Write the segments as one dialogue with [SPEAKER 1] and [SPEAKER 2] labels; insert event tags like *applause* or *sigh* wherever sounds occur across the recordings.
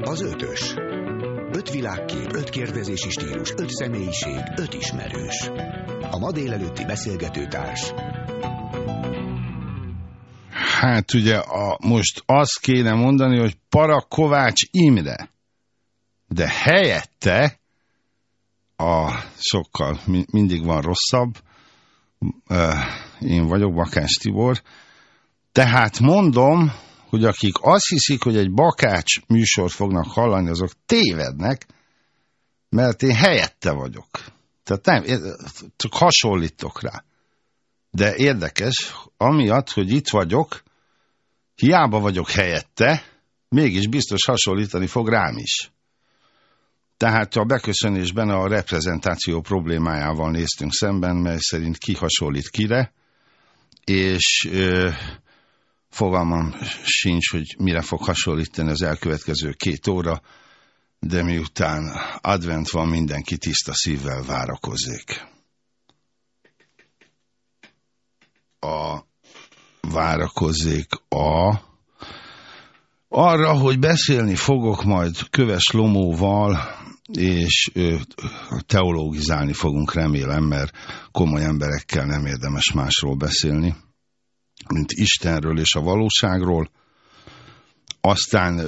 [SPEAKER 1] Az ötös. Öt világkép, öt kérdezési stílus, öt személyiség, öt ismerős. A ma délelőtti beszélgetőtárs.
[SPEAKER 2] Hát ugye a, most azt kéne mondani, hogy Parakovács Imre. De helyette a sokkal mindig van rosszabb, én vagyok Bakács Tibor, tehát mondom, hogy akik azt hiszik, hogy egy bakács műsort fognak hallani, azok tévednek, mert én helyette vagyok. Tehát nem, csak hasonlítok rá. De érdekes, amiatt, hogy itt vagyok, hiába vagyok helyette, mégis biztos hasonlítani fog rám is. Tehát a beköszönésben a reprezentáció problémájával néztünk szemben, mely szerint ki hasonlít kire, és ö, fogalmam sincs, hogy mire fog hasonlítani az elkövetkező két óra, de miután advent van, mindenki tiszta szívvel várakozzék. A várakozzék a arra, hogy beszélni fogok majd Köves Lomóval, és teológizálni fogunk, remélem, mert komoly emberekkel nem érdemes másról beszélni, mint Istenről és a valóságról. Aztán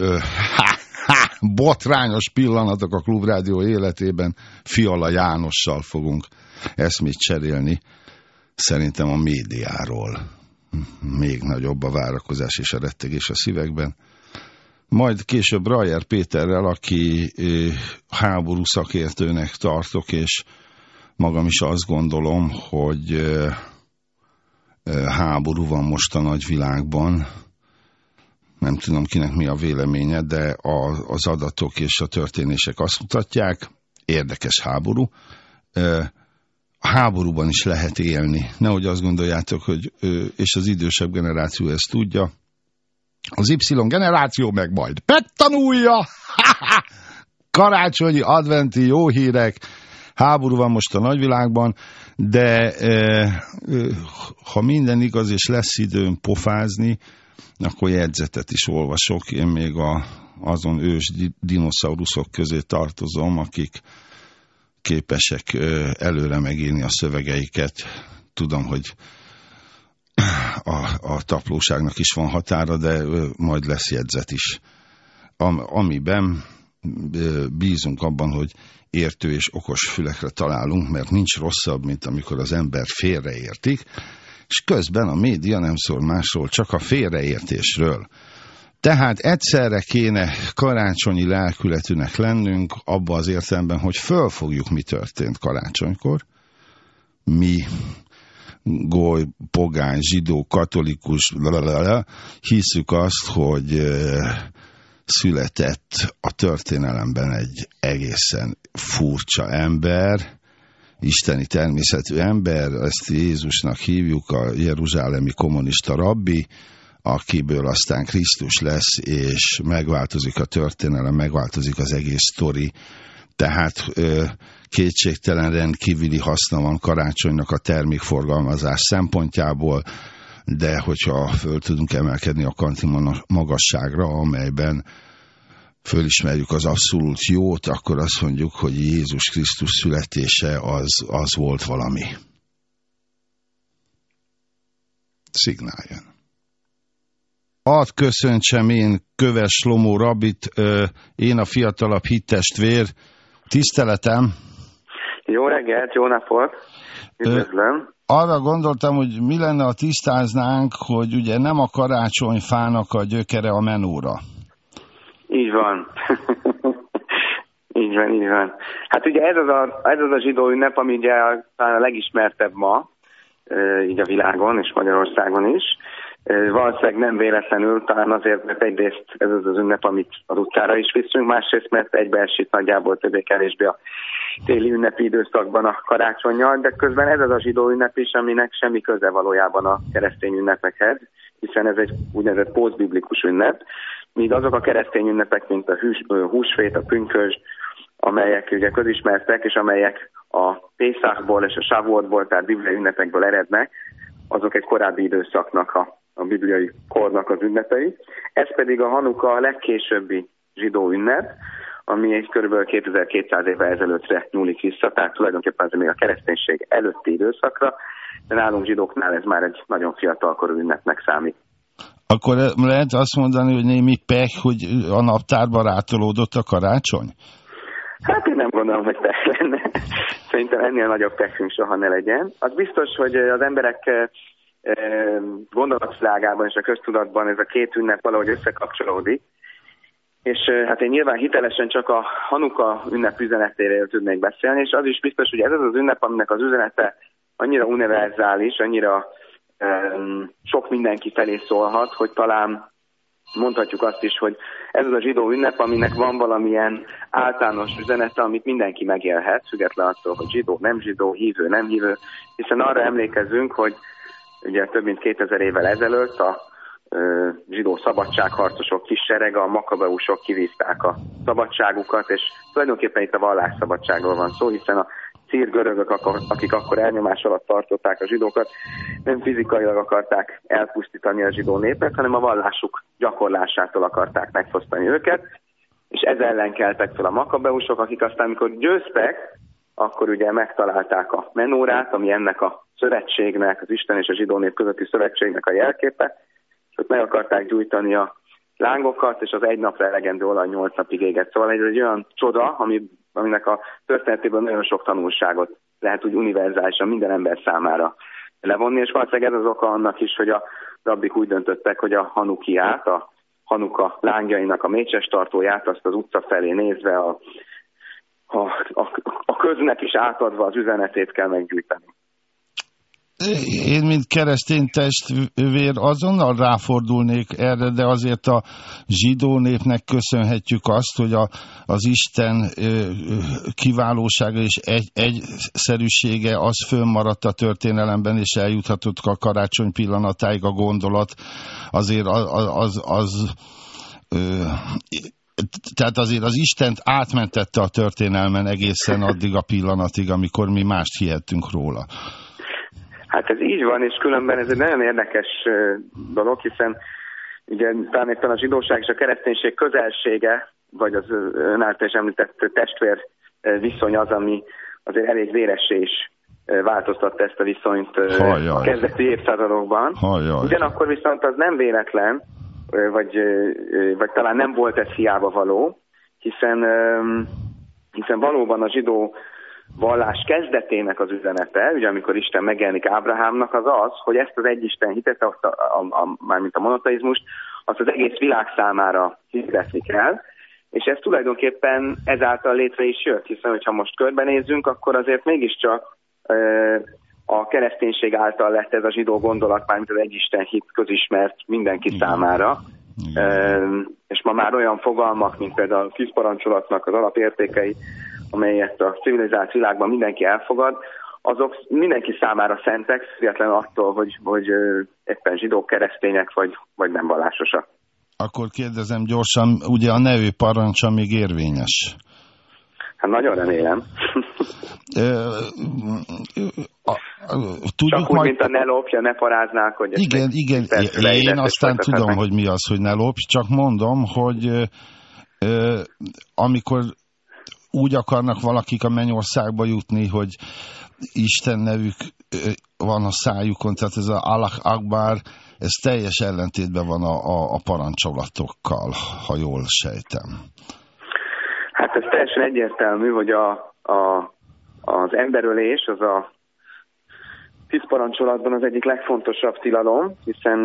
[SPEAKER 2] ha, ha, botrányos pillanatok a Klubrádió életében Fiala Jánossal fogunk eszmét cserélni, szerintem a médiáról. Még nagyobb a várakozás és a rettegés a szívekben majd később Rajer Péterrel, aki háború szakértőnek tartok, és magam is azt gondolom, hogy háború van most a nagyvilágban. Nem tudom kinek mi a véleménye, de az adatok és a történések azt mutatják, érdekes háború. A háborúban is lehet élni. Nehogy azt gondoljátok, hogy, és az idősebb generáció ezt tudja, az Y generáció meg majd megtanulja. *laughs* Karácsonyi, adventi jó hírek, háború van most a nagyvilágban, de ha minden igaz és lesz időm pofázni, akkor jegyzetet is olvasok. Én még a, azon ős dinoszauruszok közé tartozom, akik képesek előre megírni a szövegeiket. Tudom, hogy a, a taplóságnak is van határa, de majd lesz jegyzet is. Am, amiben bízunk abban, hogy értő és okos fülekre találunk, mert nincs rosszabb, mint amikor az ember félreértik, és közben a média nem szól másról, csak a félreértésről. Tehát egyszerre kéne karácsonyi lelkületűnek lennünk, abba az értelemben, hogy fölfogjuk, mi történt karácsonykor. Mi goly, pogány, zsidó, katolikus, blablabla, hiszük azt, hogy született a történelemben egy egészen furcsa ember, isteni természetű ember, ezt Jézusnak hívjuk, a jeruzsálemi kommunista rabbi, akiből aztán Krisztus lesz, és megváltozik a történelem, megváltozik az egész sztori. Tehát kétségtelen rendkívüli haszna van karácsonynak a termékforgalmazás szempontjából, de hogyha föl tudunk emelkedni a kanti magasságra, amelyben fölismerjük az abszolút jót, akkor azt mondjuk, hogy Jézus Krisztus születése az, az volt valami. Szignáljon. Ad köszöntsem én Köves Lomó Rabit, én a fiatalabb hittestvér, tiszteletem.
[SPEAKER 3] Jó reggelt, jó napot! Üdvözlöm!
[SPEAKER 2] Arra gondoltam, hogy mi lenne, ha tisztáznánk, hogy ugye nem a karácsonyfának a gyökere a menóra.
[SPEAKER 3] Így van. így van, így van. Hát ugye ez az a, ez az a zsidó ünnep, ami ugye talán a legismertebb ma, így a világon és Magyarországon is. Valószínűleg nem véletlenül, talán azért, mert egyrészt ez az az ünnep, amit az utcára is viszünk, másrészt, mert egybeesít nagyjából többé-kevésbé a téli ünnepi időszakban a karácsonyjal, de közben ez az a zsidó ünnep is, aminek semmi köze valójában a keresztény ünnepekhez, hiszen ez egy úgynevezett posztbiblikus ünnep, míg azok a keresztény ünnepek, mint a hús, húsvét, a pünkös, amelyek ugye közismertek, és amelyek a Pészákból és a Savuotból, tehát bibliai ünnepekből erednek, azok egy korábbi időszaknak a a bibliai kornak az ünnepei. Ez pedig a Hanuka legkésőbbi zsidó ünnep, ami egy kb. 2200 évvel ezelőttre nyúlik vissza, tehát tulajdonképpen ez még a kereszténység előtti időszakra, de nálunk zsidóknál ez már egy nagyon fiatalkorú ünnepnek számít.
[SPEAKER 2] Akkor lehet azt mondani, hogy némi pech, hogy a naptárban rátolódott a karácsony?
[SPEAKER 3] Hát én nem gondolom, hogy pech lenne. Szerintem ennél nagyobb pechünk soha ne legyen. Az biztos, hogy az emberek gondolatvilágában és a köztudatban ez a két ünnep valahogy összekapcsolódik. És hát én nyilván hitelesen csak a Hanuka ünnep üzenetéről tudnék beszélni, és az is biztos, hogy ez az az ünnep, aminek az üzenete annyira univerzális, annyira um, sok mindenki felé szólhat, hogy talán mondhatjuk azt is, hogy ez az a zsidó ünnep, aminek van valamilyen általános üzenete, amit mindenki megélhet, független attól, hogy zsidó, nem zsidó, hívő, nem hívő, hiszen arra emlékezünk, hogy ugye több mint 2000 évvel ezelőtt a zsidó szabadságharcosok kis serege, a makabeusok kivívták a szabadságukat, és tulajdonképpen itt a vallásszabadságról van szó, hiszen a görögök, akik akkor elnyomás alatt tartották a zsidókat, nem fizikailag akarták elpusztítani a zsidó népet, hanem a vallásuk gyakorlásától akarták megfosztani őket, és ez ellen keltek fel a makabeusok, akik aztán, amikor győztek, akkor ugye megtalálták a menórát, ami ennek a szövetségnek, az Isten és a zsidó nép közötti szövetségnek a jelképe, ott meg akarták gyújtani a lángokat, és az egy napra elegendő olaj nyolc napig égett. Szóval ez egy olyan csoda, ami, aminek a történetében nagyon sok tanulságot lehet úgy univerzálisan minden ember számára levonni, és valószínűleg ez az oka annak is, hogy a rabbik úgy döntöttek, hogy a hanukiát, a hanuka lángjainak a mécses tartóját, azt az utca felé nézve a, a, a, a köznek is átadva az üzenetét kell meggyűjteni
[SPEAKER 2] én, mint keresztény testvér azonnal ráfordulnék erre, de azért a zsidó népnek köszönhetjük azt, hogy a, az Isten kiválósága és egy, egyszerűsége az fönnmaradt a történelemben, és eljuthatott a karácsony pillanatáig a gondolat. Azért az, az, az tehát azért az Istent átmentette a történelmen egészen addig a pillanatig, amikor mi mást hihettünk róla.
[SPEAKER 3] Hát ez így van, és különben ez egy nagyon érdekes dolog, hiszen ugye talán éppen a zsidóság és a kereszténység közelsége, vagy az ön által is említett testvér viszony az, ami azért elég véressé is változtatta ezt a viszonyt Hajjaj. a kezdeti évszázadokban. Hajjaj. Ugyanakkor viszont az nem véletlen, vagy, vagy talán nem volt ez hiába való, hiszen, hiszen valóban a zsidó vallás kezdetének az üzenete, ugye amikor Isten megjelenik Ábrahámnak, az az, hogy ezt az egyisten hitet, azt a, a, a, mármint a monoteizmust, azt az egész világ számára hitetni kell, és ez tulajdonképpen ezáltal létre is jött, hiszen hogyha most körbenézzünk, akkor azért mégiscsak e, a kereszténység által lett ez a zsidó gondolat, mármint az egyisten hit közismert mindenki számára. E, és ma már olyan fogalmak, mint például a kizparancsolatnak az alapértékei, amelyet a civilizált világban mindenki elfogad, azok mindenki számára szentek, függetlenül attól, hogy, hogy éppen zsidók, keresztények vagy, vagy nem vallásosak.
[SPEAKER 2] Akkor kérdezem gyorsan, ugye a nevű parancsa még érvényes?
[SPEAKER 3] Hát nagyon remélem. Tudjuk Csak úgy, majd... mint a ne lopja, ne paráznák, hogy...
[SPEAKER 2] Igen, igen, én aztán tudom, hogy mi az, hogy ne lopj, csak mondom, hogy amikor úgy akarnak valakik a mennyországba jutni, hogy Isten nevük van a szájukon, tehát ez a Allah Akbar, ez teljes ellentétben van a, a, a parancsolatokkal, ha jól sejtem.
[SPEAKER 3] Hát ez teljesen egyértelmű, hogy a, a, az emberölés az a tíz parancsolatban az egyik legfontosabb tilalom, hiszen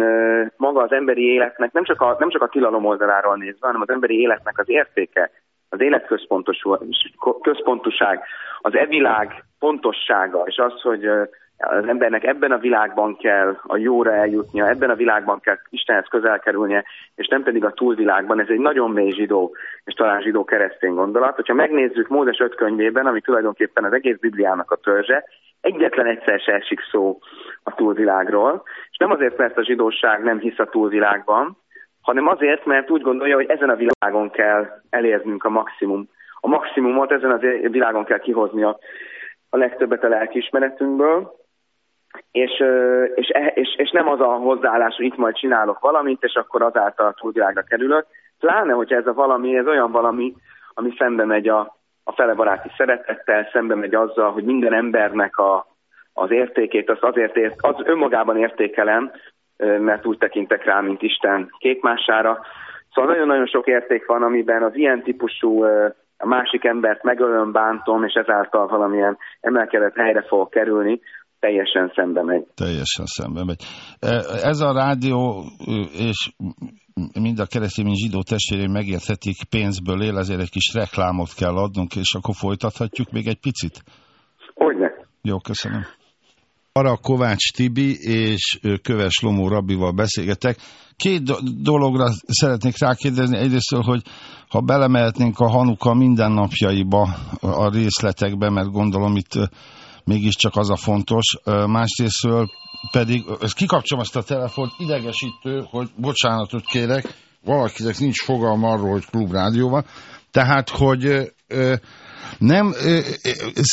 [SPEAKER 3] maga az emberi életnek nem csak a, nem csak a tilalom oldaláról nézve, hanem az emberi életnek az értéke az életközpontoság, az e-világ pontossága, és az, hogy az embernek ebben a világban kell a jóra eljutnia, ebben a világban kell Istenhez közel kerülnie, és nem pedig a túlvilágban. Ez egy nagyon mély zsidó, és talán zsidó keresztény gondolat. Hogyha megnézzük Mózes öt könyvében, ami tulajdonképpen az egész Bibliának a törzse, egyetlen egyszer se esik szó a túlvilágról, és nem azért, mert a zsidóság nem hisz a túlvilágban, hanem azért, mert úgy gondolja, hogy ezen a világon kell elérnünk a maximum. A maximumot ezen a világon kell kihozni a, a legtöbbet a lelkiismeretünkből, és, és, e, és, és nem az a hozzáállás, hogy itt majd csinálok valamit, és akkor azáltal a túlvilágra kerülök. Pláne, hogy ez a valami, ez olyan valami, ami szembe megy a, a fele baráti szeretettel, szembe megy azzal, hogy minden embernek a, az értékét, azt azért ért, az önmagában értékelem, mert úgy tekintek rá, mint Isten képmására. Szóval nagyon-nagyon sok érték van, amiben az ilyen típusú a másik embert megölöm, bántom, és ezáltal valamilyen emelkedett helyre fog kerülni, teljesen szembe megy.
[SPEAKER 2] Teljesen szembe megy. Ez a rádió, és mind a keresztény, mind zsidó testvérén megérthetik, pénzből él, ezért egy kis reklámot kell adnunk, és akkor folytathatjuk még egy picit?
[SPEAKER 3] Hogyne.
[SPEAKER 2] Jó, köszönöm. Arra Kovács Tibi és Köves Lomó Rabbival beszélgetek. Két dologra szeretnék rákérdezni. Egyrészt, hogy ha belemehetnénk a Hanuka mindennapjaiba, a részletekbe, mert gondolom itt mégiscsak az a fontos. Másrésztről pedig, ezt kikapcsolom ezt a telefont, idegesítő, hogy bocsánatot kérek, valakinek nincs fogalma arról, hogy klubrádió van, tehát, hogy nem,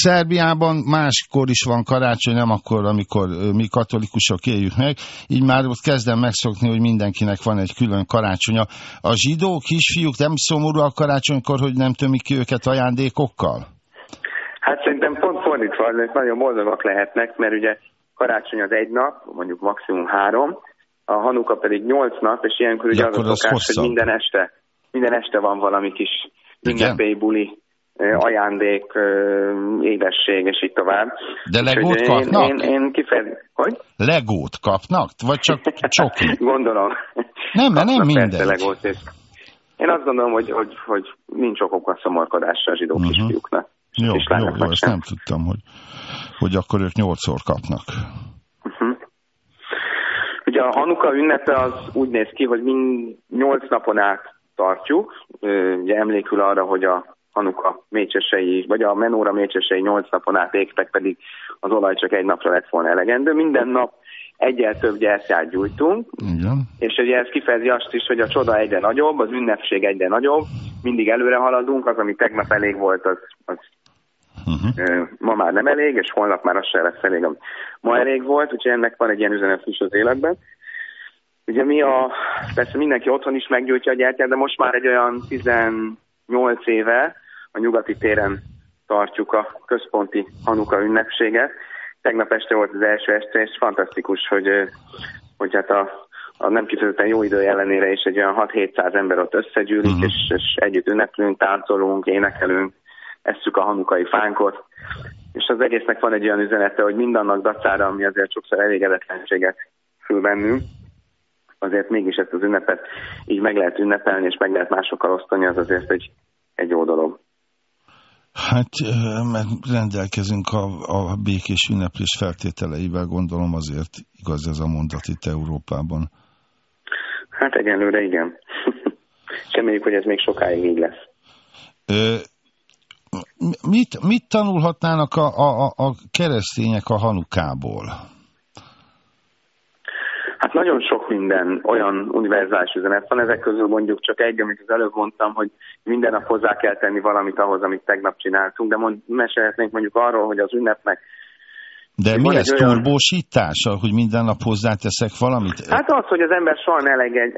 [SPEAKER 2] Szerbiában máskor is van karácsony, nem akkor, amikor mi katolikusok éljük meg, így már ott kezdem megszokni, hogy mindenkinek van egy külön karácsonya. A zsidó kisfiúk nem szomorúak karácsonykor, hogy nem tömik ki őket ajándékokkal?
[SPEAKER 3] Hát szerintem pont fordítva, nagyon boldogak lehetnek, mert ugye karácsony az egy nap, mondjuk maximum három, a Hanuka pedig nyolc nap, és ilyenkor ugye az a szokás, hogy minden este, minden este van valami kis ünnepély buli, ajándék, édesség, és így tovább.
[SPEAKER 2] De legót én, kapnak?
[SPEAKER 3] Én, én, én kifejez... Hogy?
[SPEAKER 2] Legót kapnak? Vagy csak *laughs* csoki?
[SPEAKER 3] Gondolom.
[SPEAKER 2] Nem, mert nem mindegy.
[SPEAKER 3] Legót, és én azt gondolom, hogy, hogy, hogy nincs okok a szomorkodásra a zsidó uh-huh. kisfiúknak.
[SPEAKER 2] Jó, jó, jó, ezt nem tudtam, hogy, hogy akkor ők nyolcszor kapnak.
[SPEAKER 3] Uh-huh. Ugye a Hanuka ünnepe az úgy néz ki, hogy mind nyolc napon át tartjuk. Ugye emlékül arra, hogy a Hanuka mécsesei, vagy a menóra mécsesei nyolc napon át égtek, pedig az olaj csak egy napra lett volna elegendő. Minden nap egyel több gyertyát gyújtunk,
[SPEAKER 2] Igen.
[SPEAKER 3] és ugye ez kifejezi azt is, hogy a csoda egyre nagyobb, az ünnepség egyre nagyobb, mindig előre haladunk, az, ami tegnap elég volt, az, az uh-huh. ma már nem elég, és holnap már az se lesz elég, ami ma elég volt, úgyhogy ennek van egy ilyen üzenet is az életben. Ugye mi a, persze mindenki otthon is meggyújtja a gyertyát, de most már egy olyan 18 éve a nyugati téren tartjuk a központi Hanuka ünnepséget. Tegnap este volt az első este, és fantasztikus, hogy, hogy hát a, a nem kifejezetten jó idő ellenére is egy olyan 6-700 ember ott összegyűlik, uh-huh. és, és együtt ünneplünk, táncolunk, énekelünk, esszük a hanukai fánkot, és az egésznek van egy olyan üzenete, hogy mindannak dacára, ami azért sokszor elégedetlenséget fül bennünk, azért mégis ezt az ünnepet így meg lehet ünnepelni, és meg lehet másokkal osztani, az azért egy, egy jó dolog.
[SPEAKER 2] Hát, mert rendelkezünk a, a békés ünneplés feltételeivel, gondolom azért igaz ez a mondat itt Európában.
[SPEAKER 3] Hát egyenlőre igen. *laughs* Reméljük, hogy ez még sokáig így lesz.
[SPEAKER 2] Ö, mit, mit tanulhatnának a, a, a keresztények a hanukából?
[SPEAKER 3] Hát nagyon sok minden olyan univerzális üzenet van, ezek közül mondjuk csak egy, amit az előbb mondtam, hogy minden nap hozzá kell tenni valamit ahhoz, amit tegnap csináltunk, de mond, mesélhetnénk mondjuk arról, hogy az ünnepnek
[SPEAKER 2] de mi ez olyan... turbósítás, hogy minden nap hozzáteszek valamit?
[SPEAKER 3] Hát az, hogy az ember soha ne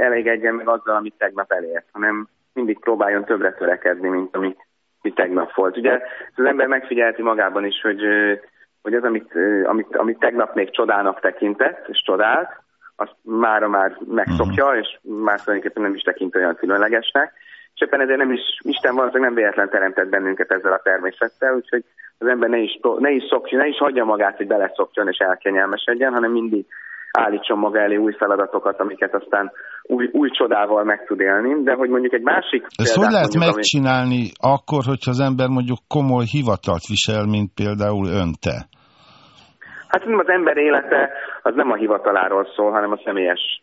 [SPEAKER 3] elégedjen meg azzal, amit tegnap elért, hanem mindig próbáljon többre törekedni, mint ami, ami tegnap volt. Ugye az ember megfigyelti magában is, hogy, hogy az, amit, amit, amit tegnap még csodának tekintett, és csodált, azt mára már megszokja, uh-huh. és már tulajdonképpen nem is tekint olyan különlegesnek. És éppen ezért nem is, Isten valószínűleg nem véletlen teremtett bennünket ezzel a természettel, úgyhogy az ember ne is, ne is szokja, ne is hagyja magát, hogy beleszokjon és elkenyelmesedjen, hanem mindig állítson maga elé új feladatokat, amiket aztán új, új csodával meg tud élni, de hogy mondjuk egy másik...
[SPEAKER 2] Ezt hogy lehet mondjuk, megcsinálni ami... akkor, hogyha az ember mondjuk komoly hivatalt visel, mint például önte?
[SPEAKER 3] Hát az ember élete az nem a hivataláról szól, hanem a személyes,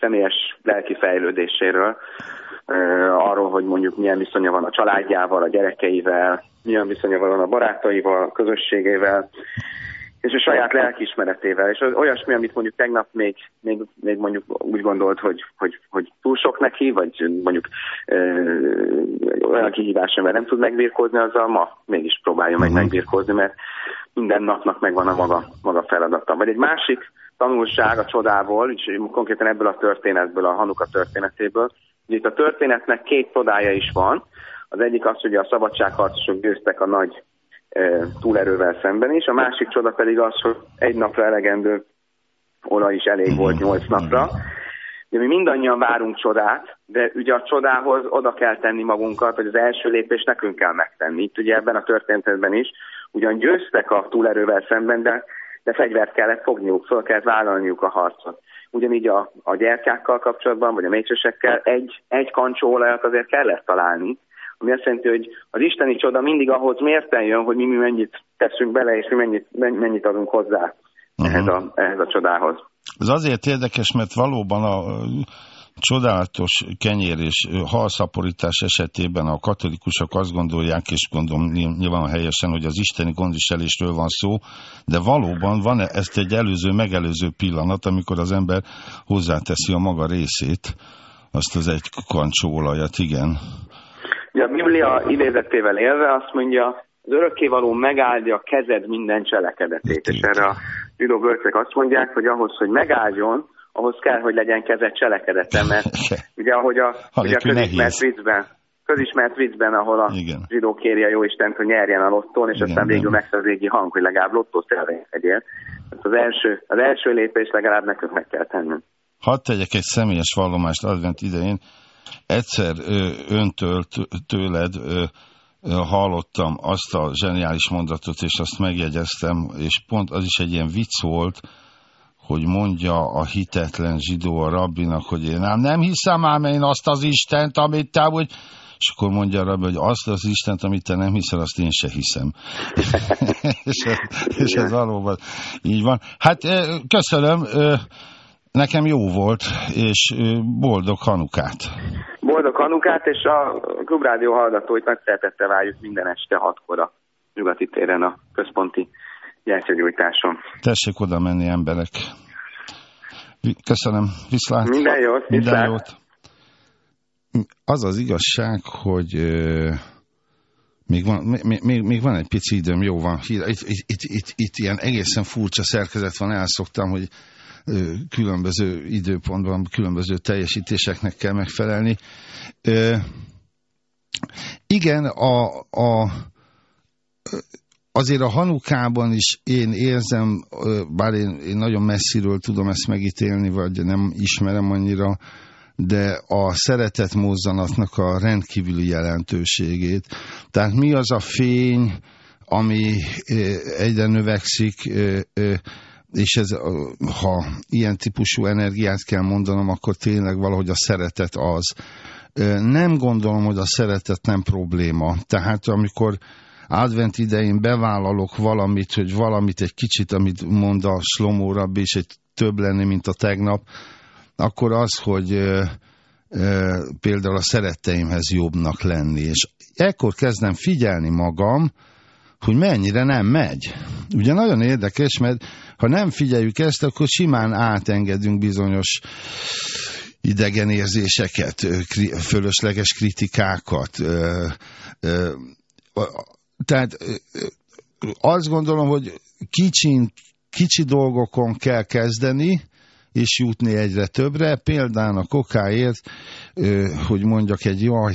[SPEAKER 3] személyes lelki fejlődéséről. Arról, hogy mondjuk milyen viszonya van a családjával, a gyerekeivel, milyen viszonya van a barátaival, a közösségével. És a saját lelkismeretével, és az olyasmi, amit mondjuk tegnap még, még, még mondjuk úgy gondolt, hogy, hogy, hogy túl sok neki, vagy mondjuk ö, olyan kihívás, amivel nem tud megbírkozni, azzal ma mégis próbálja meg uh-huh. megbírkozni, mert minden napnak megvan a maga, maga feladata. Vagy egy másik tanulság a csodából, és konkrétan ebből a történetből, a Hanuka történetéből, hogy itt a történetnek két csodája is van. Az egyik az, hogy a szabadságharcosok győztek a nagy túlerővel szemben is. A másik csoda pedig az, hogy egy napra elegendő olaj is elég volt nyolc napra. De mi mindannyian várunk csodát, de ugye a csodához oda kell tenni magunkat, hogy az első lépés nekünk kell megtenni. Itt ugye ebben a történetben is, ugyan győztek a túlerővel szemben, de, de fegyvert kellett fogniuk, fel kellett vállalniuk a harcot. Ugyanígy a, a gyertyákkal kapcsolatban, vagy a mécsesekkel egy, egy kancsó olajat azért kellett találni, ami azt jelenti, hogy az isteni csoda mindig ahhoz mérten jön, hogy mi, mi mennyit teszünk bele, és mi mennyit, mennyit adunk hozzá uh-huh. ehhez, a, ehhez a csodához.
[SPEAKER 2] Ez azért érdekes, mert valóban a csodálatos kenyér és halszaporítás esetében a katolikusok azt gondolják, és gondolom nyilván helyesen, hogy az isteni gondviselésről van szó, de valóban van -e ezt egy előző, megelőző pillanat, amikor az ember hozzáteszi a maga részét, azt az egy kancsóolajat, igen.
[SPEAKER 3] Ugye a Biblia idézettével élve azt mondja, az örökkévaló megáldja a kezed minden cselekedetét. És erre a zsidó bölcsek azt mondják, hogy ahhoz, hogy megáldjon, ahhoz kell, hogy legyen kezed cselekedete, mert ugye ahogy a, ugye a közismert viccben, közismert viccben, ahol a Igen. zsidó kéri a jó Istent, hogy nyerjen a lottón, és Igen, aztán végül megszerzégi hang, hogy legalább lottót elvegyél. Az első, az első lépés legalább nekünk meg kell tennünk.
[SPEAKER 2] Hadd tegyek egy személyes vallomást advent idején. Egyszer öntől, tőled hallottam azt a zseniális mondatot, és azt megjegyeztem, és pont az is egy ilyen vicc volt, hogy mondja a hitetlen zsidó a rabbinak, hogy én nem, nem hiszem ám én azt az Istent, amit te úgy... És akkor mondja a rabbi, hogy azt az Istent, amit te nem hiszel, azt én se hiszem. *laughs* és, ez, és ez valóban így van. Hát köszönöm, Nekem jó volt, és boldog Hanukát.
[SPEAKER 3] Boldog Hanukát, és a Klubrádió hallgatóit nagy szeretettel várjuk minden este hatkor a nyugati téren a központi gyertyagyújtáson.
[SPEAKER 2] Tessék oda menni emberek. Köszönöm, viszlát.
[SPEAKER 3] Minden jót.
[SPEAKER 2] Minden viszlát. jót. Az az igazság, hogy még van, még, még, még van egy pici időm, jó van. Itt, itt, itt, itt, itt ilyen egészen furcsa szerkezet van, elszoktam, hogy különböző időpontban különböző teljesítéseknek kell megfelelni. Igen, a, a, azért a Hanukában is én érzem, bár én, én nagyon messziről tudom ezt megítélni, vagy nem ismerem annyira, de a szeretet mozzanatnak a rendkívüli jelentőségét. Tehát mi az a fény, ami egyre növekszik, és ez, ha ilyen típusú energiát kell mondanom, akkor tényleg valahogy a szeretet az. Nem gondolom, hogy a szeretet nem probléma. Tehát amikor advent idején bevállalok valamit, hogy valamit egy kicsit, amit mond a Slomó Rabbi, és egy több lenni, mint a tegnap, akkor az, hogy ö, ö, például a szeretteimhez jobbnak lenni. És ekkor kezdem figyelni magam, hogy mennyire nem megy. Ugye nagyon érdekes, mert ha nem figyeljük ezt, akkor simán átengedünk bizonyos idegenérzéseket, fölösleges kritikákat. Tehát azt gondolom, hogy kicsin, kicsi dolgokon kell kezdeni, és jutni egyre többre. Például a kokáért, hogy mondjak egy jaj,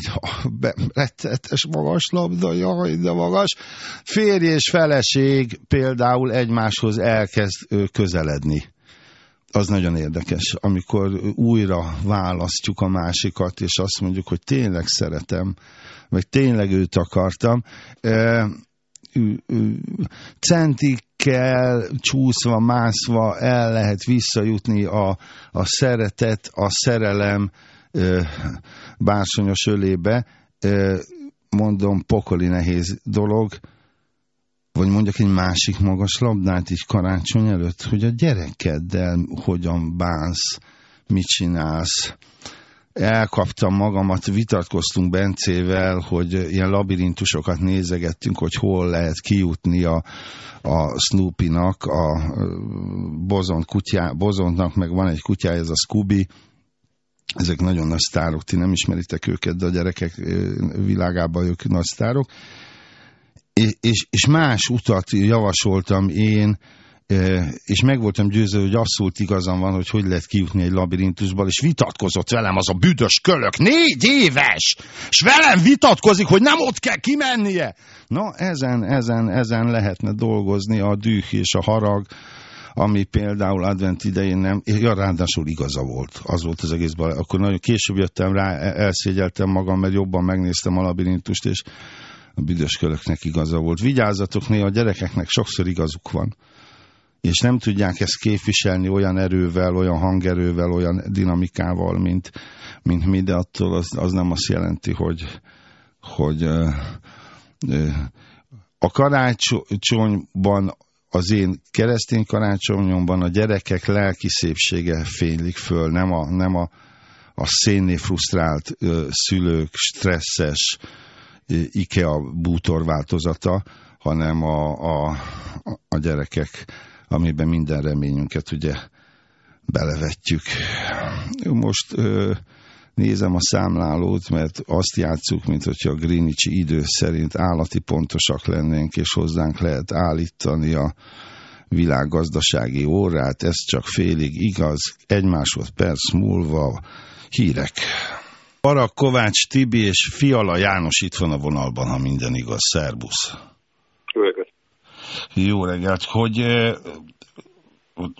[SPEAKER 2] rettetes magas labda, jaj, de magas. Férj és feleség például egymáshoz elkezd közeledni. Az nagyon érdekes, amikor újra választjuk a másikat, és azt mondjuk, hogy tényleg szeretem, vagy tényleg őt akartam centikkel csúszva, mászva el lehet visszajutni a, a szeretet, a szerelem ö, bársonyos ölébe. Mondom, pokoli nehéz dolog, vagy mondjak egy másik magas labdát így karácsony előtt, hogy a gyerekeddel hogyan bánsz, mit csinálsz. Elkaptam magamat, vitatkoztunk Bencével, hogy ilyen labirintusokat nézegettünk, hogy hol lehet kijutni a, a Snoopy-nak, a bozont kutyá, bozontnak, meg van egy kutyája, ez a Scooby, ezek nagyon nagy sztárok, ti nem ismeritek őket, de a gyerekek világában ők nagy sztárok. És, és más utat javasoltam én, és meg voltam győző, hogy abszolút igazam van, hogy hogy lehet kijutni egy labirintusból, és vitatkozott velem az a büdös kölök, négy éves, és velem vitatkozik, hogy nem ott kell kimennie. Na, ezen, ezen, ezen lehetne dolgozni a düh és a harag, ami például advent idején nem, ja, ráadásul igaza volt, az volt az egészben, akkor nagyon később jöttem rá, e, elszégyeltem magam, mert jobban megnéztem a labirintust, és a büdös kölöknek igaza volt. Vigyázzatok, néha a gyerekeknek sokszor igazuk van és nem tudják ezt képviselni olyan erővel, olyan hangerővel, olyan dinamikával, mint, mint mi, de attól az, az nem azt jelenti, hogy, hogy a karácsonyban az én keresztény karácsonyomban a gyerekek lelki szépsége fénylik föl, nem a, nem a, a szénné frusztrált szülők, stresszes IKEA bútor változata, hanem a, a, a gyerekek amiben minden reményünket ugye belevetjük. Most ö, nézem a számlálót, mert azt játszuk, mint hogyha a Greenwichi idő szerint állati pontosak lennénk, és hozzánk lehet állítani a világgazdasági órát, ez csak félig igaz, egy másodperc múlva hírek. Barak Kovács Tibi és Fiala János itt van a vonalban, ha minden igaz. Szerbusz! Jó reggelt, hogy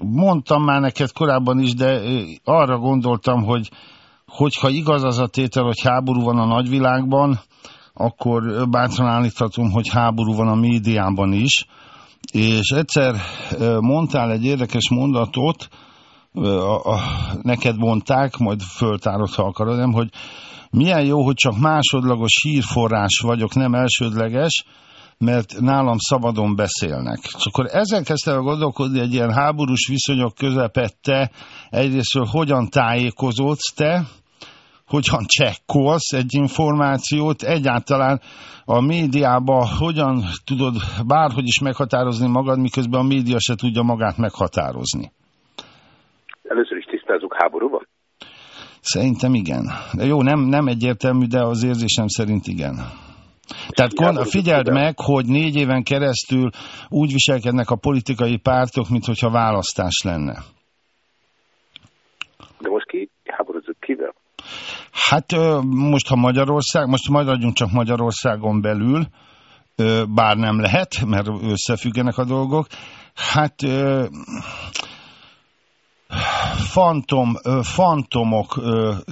[SPEAKER 2] mondtam már neked korábban is, de arra gondoltam, hogy hogyha igaz az a tétel, hogy háború van a nagyvilágban, akkor bátran állíthatom, hogy háború van a médiában is, és egyszer mondtál egy érdekes mondatot, neked mondták, majd föltárod, ha akarod, nem, hogy milyen jó, hogy csak másodlagos hírforrás vagyok, nem elsődleges, mert nálam szabadon beszélnek. És akkor ezen kezdte el gondolkodni egy ilyen háborús viszonyok közepette, egyrészt, hogyan tájékozódsz te, hogyan csekkolsz egy információt, egyáltalán a médiába hogyan tudod bárhogy is meghatározni magad, miközben a média se tudja magát meghatározni.
[SPEAKER 4] Először is tisztázzuk háborúban?
[SPEAKER 2] Szerintem igen. Jó, nem, nem egyértelmű, de az érzésem szerint igen. Tehát kon, figyeld meg, hogy négy éven keresztül úgy viselkednek a politikai pártok, mintha választás lenne.
[SPEAKER 4] De most ki háborúzik kivel?
[SPEAKER 2] Hát most, ha Magyarország, most majd adjunk csak Magyarországon belül, bár nem lehet, mert összefüggenek a dolgok, hát fantom, fantomok,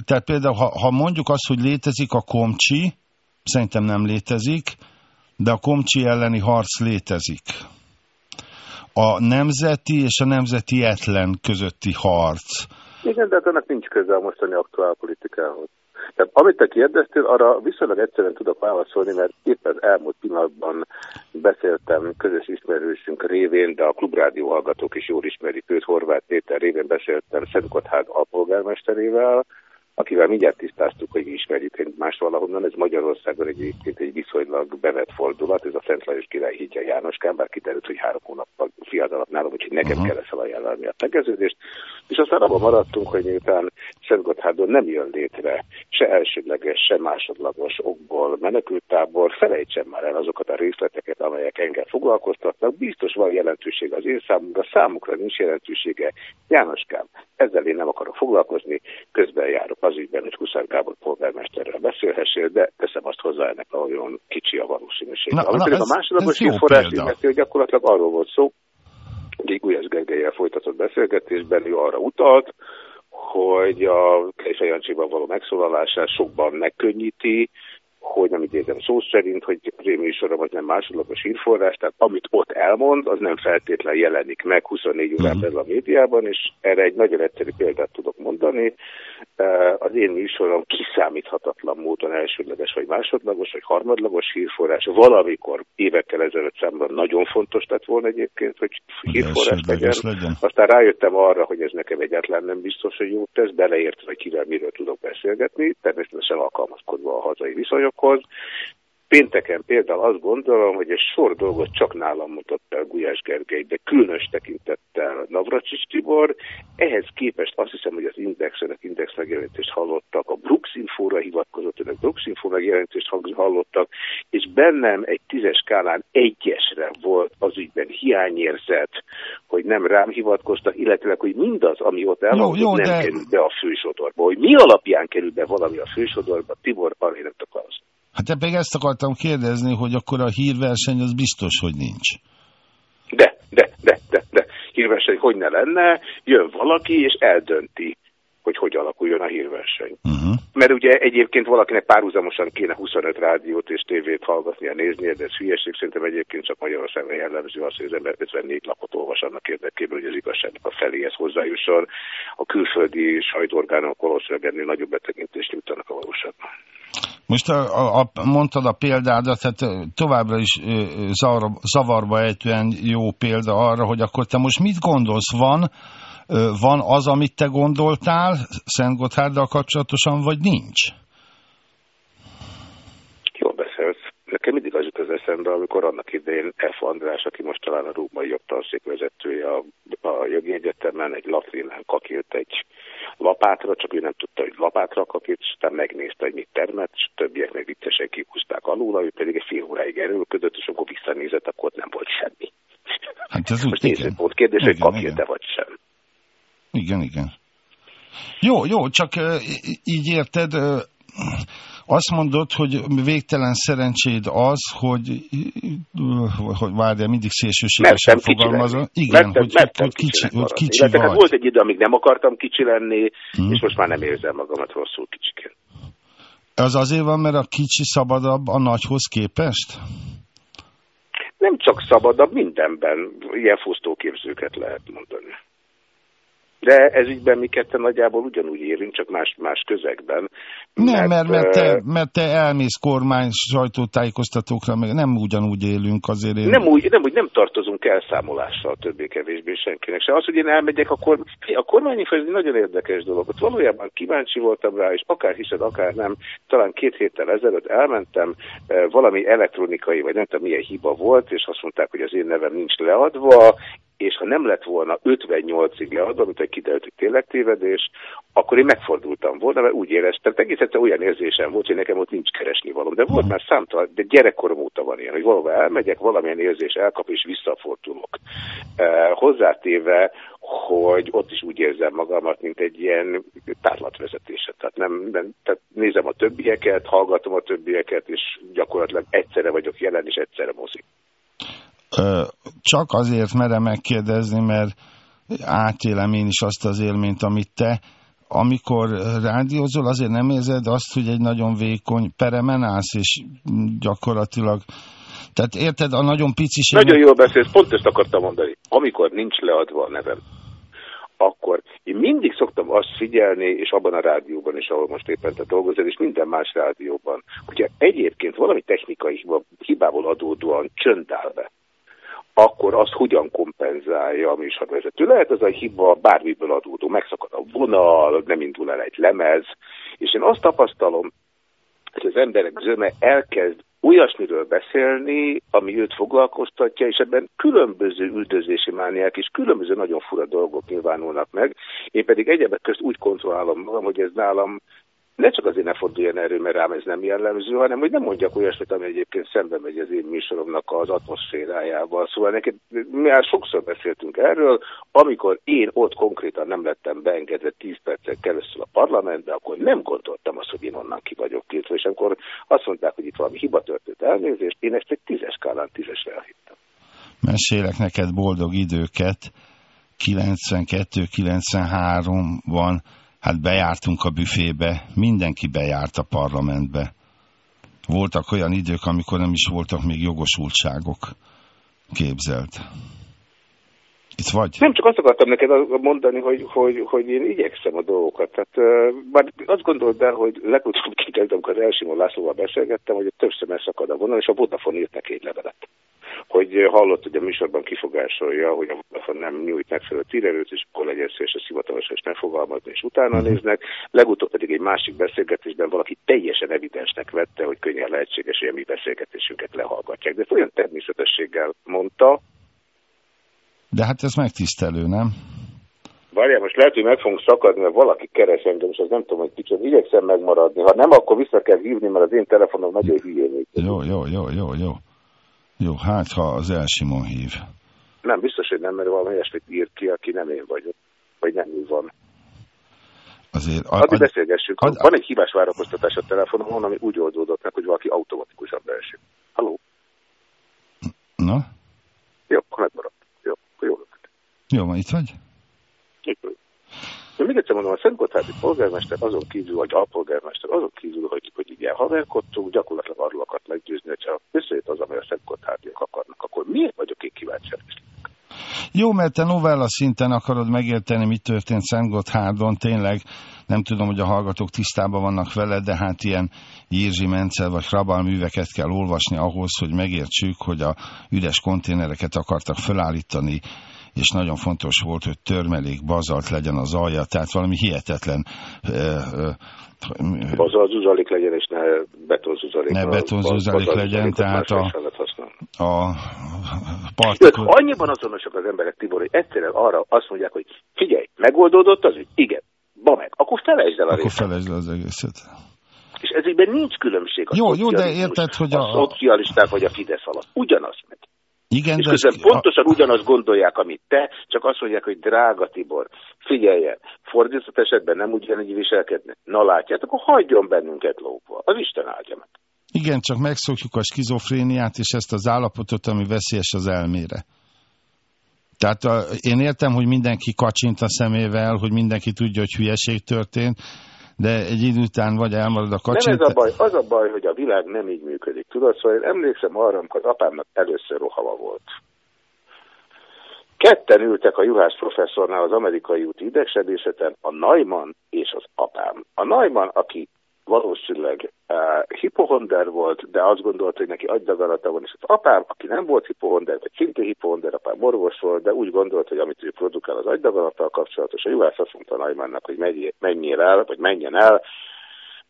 [SPEAKER 2] tehát például ha, ha mondjuk azt, hogy létezik a komcsi, szerintem nem létezik, de a komcsi elleni harc létezik. A nemzeti és a nemzeti etlen közötti harc.
[SPEAKER 4] Igen, de hát annak nincs köze a mostani aktuál politikához. Tehát amit te kérdeztél, arra viszonylag egyszerűen tudok válaszolni, mert épp az elmúlt pillanatban beszéltem közös ismerősünk révén, de a klubrádió hallgatók is jól ismerik őt, Horváth Péter révén beszéltem Szent Gotthárd alpolgármesterével, akivel mindjárt tisztáztuk, hogy ismerjük más valahonnan. Ez Magyarországon egyébként egy viszonylag bevett fordulat, ez a Szent Lajos király hídja Jánoskán, bár kiderült, hogy három hónappal fiatalabb nálam, úgyhogy nekem uh -huh. kell felajánlani a tegeződést. És aztán abban maradtunk, hogy miután Szent Gotthárdon nem jön létre se elsődleges, se másodlagos okból menekültábor, felejtsen már el azokat a részleteket, amelyek engem foglalkoztatnak. Biztos van jelentőség az én számomra, számukra nincs jelentősége. Jánoskám, ezzel én nem akarok foglalkozni, közben járok az ügyben, hogy Huszár Gábor polgármesterrel beszélhessél, de teszem azt hozzá, ennek a olyan kicsi a valószínűség. Na, Ami na, pedig ez, a másodlagos informás illeti, hogy gyakorlatilag arról volt szó, hogy Gulyás Gergelyel folytatott beszélgetésben ő arra utalt, hogy a Kejfej Jancsiban való megszólalását sokban megkönnyíti, hogy nem idézem szó szerint, hogy az én műsorom az nem másodlagos hírforrás, tehát amit ott elmond, az nem feltétlenül jelenik meg 24 órán belül a médiában, és erre egy nagyon egyszerű példát tudok mondani. Az én műsorom kiszámíthatatlan módon elsődleges, vagy másodlagos, vagy harmadlagos hírforrás. Valamikor évekkel ezelőtt számban nagyon fontos lett volna egyébként, hogy hírforrás legyen. legyen. Aztán rájöttem arra, hogy ez nekem egyáltalán nem biztos, hogy jót tesz, beleértve, hogy kivel miről tudok beszélgetni, természetesen alkalmazkodva a hazai preocuposo Pénteken például azt gondolom, hogy egy sor dolgot csak nálam mutat el Gulyás Gergely, de különös tekintettel Navracsics Tibor. Ehhez képest azt hiszem, hogy az Index, önök Index megjelenítést hallottak, a Brooks Infóra hivatkozott, önök Brooks Info megjelenítést hallottak, és bennem egy tízes skálán egyesre volt az ügyben hiányérzet, hogy nem rám hivatkoztak, illetve hogy mindaz, ami ott elhangzott, nem de... került be a fősodorba. Hogy mi alapján került be valami a fősodorba, Tibor arra nem
[SPEAKER 2] Hát még ezt akartam kérdezni, hogy akkor a hírverseny az biztos, hogy nincs.
[SPEAKER 4] De, de, de, de, de. Hírverseny hogy ne lenne, jön valaki és eldönti, hogy hogy alakuljon a hírverseny. Uh -huh. Mert ugye egyébként valakinek párhuzamosan kéne 25 rádiót és tévét hallgatnia, néznie, de ez hülyeség szerintem egyébként csak Magyarországon jellemző az, hogy az ember 54 lapot olvas annak érdekében, hogy az igazságnak a feléhez hozzájusson. A külföldi sajtorgánok valószínűleg ennél nagyobb betekintést nyújtanak a valóságban.
[SPEAKER 2] Most a, a, mondtad a példádat, tehát továbbra is zavar, zavarba ejtően jó példa arra, hogy akkor te most mit gondolsz? Van, van az, amit te gondoltál Szent Gotthárddal kapcsolatosan, vagy nincs?
[SPEAKER 4] Jól beszélsz. Az jut az eszembe, amikor annak idején F. András, aki most talán a Római Jogtanszék vezetője a, a jogi egyetemen, egy latrinán kakilt egy lapátra, csak ő nem tudta, hogy lapátra kakít, és aztán megnézte, hogy mit termett, és többiek meg viccesen kihúzták alul, ő pedig egy fél óráig erőlködött, és akkor visszanézett, akkor nem volt semmi.
[SPEAKER 2] Hát ez Most
[SPEAKER 4] úgy, volt kérdés, igen, hogy kakírte vagy sem.
[SPEAKER 2] Igen, igen. Jó, jó, csak így érted, azt mondod, hogy végtelen szerencséd az, hogy, hogy várjál, mindig szélsőségesen fogalmazom. Igen,
[SPEAKER 4] mertem, hogy, mertem hogy, kicsi, hogy kicsi Illetve, vagy. Volt egy idő, amíg nem akartam kicsi lenni, hmm. és most már nem érzem magamat rosszul kicsiként.
[SPEAKER 2] Az azért van, mert a kicsi szabadabb a nagyhoz képest?
[SPEAKER 4] Nem csak szabadabb, mindenben ilyen fosztóképzőket lehet mondani. De ez ígyben mi ketten nagyjából ugyanúgy élünk, csak más, más közegben.
[SPEAKER 2] Nem, mert, mert, te, mert te elmész kormány sajtótájékoztatókra, meg nem ugyanúgy élünk azért. Én...
[SPEAKER 4] Nem úgy, nem úgy, nem tartozunk elszámolással többé-kevésbé senkinek se. Az, hogy én elmegyek, akkor a kormányinfo egy nagyon érdekes dolog. Ott valójában kíváncsi voltam rá, és akár hiszed, akár nem, talán két héttel ezelőtt elmentem, valami elektronikai, vagy nem tudom milyen hiba volt, és azt mondták, hogy az én nevem nincs leadva, és ha nem lett volna 58-ig leadva, amit egy kiderült, hogy tényleg tévedés, akkor én megfordultam volna, mert úgy éreztem, egész egyszer olyan érzésem volt, hogy nekem ott nincs keresni való. De volt már számtalan, de gyerekkorom óta van ilyen, hogy valahol elmegyek, valamilyen érzés elkap, és visszafordulok. E, hozzátéve, hogy ott is úgy érzem magamat, mint egy ilyen tárlatvezetése. Tehát, nem, nem, tehát nézem a többieket, hallgatom a többieket, és gyakorlatilag egyszerre vagyok jelen, és egyszerre mozik.
[SPEAKER 2] Csak azért merem megkérdezni, mert átélem én is azt az élményt, amit te, amikor rádiózol, azért nem érzed azt, hogy egy nagyon vékony peremen állsz, és gyakorlatilag tehát érted, a nagyon piciség...
[SPEAKER 4] Nagyon jól beszélsz, pont ezt akartam mondani. Amikor nincs leadva a nevem, akkor én mindig szoktam azt figyelni, és abban a rádióban is, ahol most éppen te dolgozol, és minden más rádióban, hogyha egyébként valami technikai hibából adódóan csönd be, akkor azt hogyan kompenzálja a műsorvezető. Lehet ez a hiba bármiből adódó, megszakad a vonal, nem indul el egy lemez, és én azt tapasztalom, hogy az emberek zöme elkezd olyasmiről beszélni, ami őt foglalkoztatja, és ebben különböző üldözési mániák és különböző nagyon fura dolgok nyilvánulnak meg. Én pedig egyebek közt úgy kontrollálom magam, hogy ez nálam ne csak azért ne forduljon erő, mert rám ez nem jellemző, hanem hogy nem mondjak olyasmit, ami egyébként szembe megy az én műsoromnak az atmoszférájával. Szóval neked, már sokszor beszéltünk erről, amikor én ott konkrétan nem lettem beengedve 10 percet keresztül a parlamentbe, akkor nem gondoltam azt, hogy én onnan ki vagyok tiltva, és amikor azt mondták, hogy itt valami hiba történt elnézést, én ezt egy tízes skálán tízesre elhittem.
[SPEAKER 2] Mesélek neked boldog időket, 92-93-ban hát bejártunk a büfébe, mindenki bejárt a parlamentbe. voltak olyan idők, amikor nem is voltak még jogosultságok képzelt. Itt vagy?
[SPEAKER 4] Nem, csak azt akartam neked mondani, hogy, hogy, hogy én igyekszem a dolgokat. Tehát, uh, már azt gondold el, hogy legutóbb kiderült, amikor az Elsimon Lászlóval beszélgettem, hogy többször megszakad a vonal, és a Vodafone írt neki egy levelet hogy hallott, hogy a műsorban kifogásolja, hogy a Vodafone nem nyújt megfelelő tírerőt, és akkor legyen szíves a hivatalosan is megfogalmazni, és utána mhm. néznek. Legutóbb pedig egy másik beszélgetésben valaki teljesen evidensnek vette, hogy könnyen lehetséges, hogy a mi beszélgetésünket lehallgatják. De olyan természetességgel mondta.
[SPEAKER 2] De hát ez megtisztelő, nem?
[SPEAKER 4] Várjál, most lehet, hogy meg fogunk szakadni, mert valaki keres engem, és az nem tudom, hogy kicsit igyekszem megmaradni. Ha nem, akkor vissza kell hívni, mert az én telefonom nagyon hülyén.
[SPEAKER 2] Jó, jó, jó, jó, jó. Jó, hát ha az Elsimon hív.
[SPEAKER 4] Nem, biztos, hogy nem, mert valami ilyesmit írt ki, aki nem én vagyok, vagy nem úgy van.
[SPEAKER 2] Azért...
[SPEAKER 4] Addig ad, beszélgessünk. Ad, van egy hibás várakoztatás a telefonomon, ami úgy oldódott meg, hogy valaki automatikusan beesik. Halló?
[SPEAKER 2] Na?
[SPEAKER 4] Jó, akkor megmaradt. Jó, akkor jó
[SPEAKER 2] Jó, van, itt vagy?
[SPEAKER 4] Itt vagy. De még egyszer mondom, a Szent Gotthárdi polgármester azon kívül, vagy alpolgármester azon kívül, hogy, hogy így elhaverkodtunk, gyakorlatilag arról akart meggyőzni, hogyha összejött az, amely a Szent Gotthárdiak akarnak, akkor miért vagyok én kíváncsi
[SPEAKER 2] jó, mert te novella szinten akarod megérteni, mi történt Szent Gotthárdon, tényleg nem tudom, hogy a hallgatók tisztában vannak vele, de hát ilyen Jirzsi Mencel vagy Hrabal műveket kell olvasni ahhoz, hogy megértsük, hogy a üres konténereket akartak felállítani és nagyon fontos volt, hogy törmelék, bazalt legyen az alja, tehát valami hihetetlen...
[SPEAKER 4] Bazalt zuzalék legyen, és ne betonzuzalék.
[SPEAKER 2] Ne betonzuzalék legyen, tehát a, a
[SPEAKER 4] partikul... Annyiban azonosak az emberek, Tibor, hogy egyszerűen arra azt mondják, hogy figyelj, megoldódott az ügy? Igen. Ba meg. Akkor felejtsd el a
[SPEAKER 2] Akkor részt. felejtsd el az egészet.
[SPEAKER 4] És ezekben nincs különbség a
[SPEAKER 2] jó, jó, de érted, hogy a...
[SPEAKER 4] a szocialisták vagy a Fidesz alatt. Ugyanaz meg.
[SPEAKER 2] Igen,
[SPEAKER 4] és de közben pontosan ugyanazt gondolják, amit te, csak azt mondják, hogy drága Tibor, figyeljen, fordított esetben nem ugyanígy viselkedne. Na látját, akkor hagyjon bennünket lógva. Az Isten áldja meg.
[SPEAKER 2] Igen, csak megszokjuk a skizofréniát és ezt az állapotot, ami veszélyes az elmére. Tehát a, én értem, hogy mindenki kacsint a szemével, hogy mindenki tudja, hogy hülyeség történt, de egy idő után vagy elmarad a kacsint.
[SPEAKER 4] Nem ez a baj, az a baj, hogy a világ nem így működik. Tudod, szóval én emlékszem arra, amikor az apámnak először rohama volt. Ketten ültek a juhász professzornál az amerikai úti idegsebészeten, a Neumann és az apám. A Neumann, aki valószínűleg uh, hipohonder volt, de azt gondolta, hogy neki agydagalata van, és az apám, aki nem volt hipohonder, vagy szintén hipohonder, apám orvos volt, de úgy gondolta, hogy amit ő produkál az agydaganattal kapcsolatos, a juhász azt mondta Naimannnak, hogy menjél el, vagy menjen el,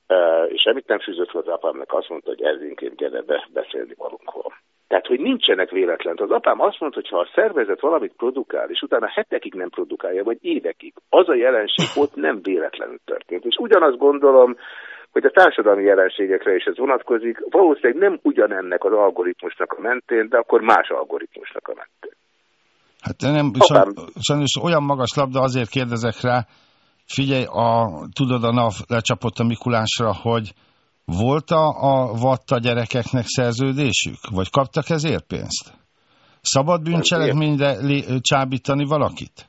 [SPEAKER 4] uh, és semmit nem fűzött az apámnak, azt mondta, hogy Ervinként gyere be beszélni magunkról. Tehát, hogy nincsenek véletlen. Az apám azt mondta, hogy ha a szervezet valamit produkál, és utána hetekig nem produkálja, vagy évekig, az a jelenség ott nem véletlenül történt. És ugyanazt gondolom, hogy a társadalmi jelenségekre is ez vonatkozik, valószínűleg nem ugyanennek az algoritmusnak a mentén, de akkor más algoritmusnak a mentén.
[SPEAKER 2] Hát nem, sajnos olyan magas labda, azért kérdezek rá, figyelj, a, tudod, a NAV lecsapott a Mikulásra, hogy volt a, a vatta gyerekeknek szerződésük? Vagy kaptak ezért pénzt? Szabad bűncselekményre csábítani valakit?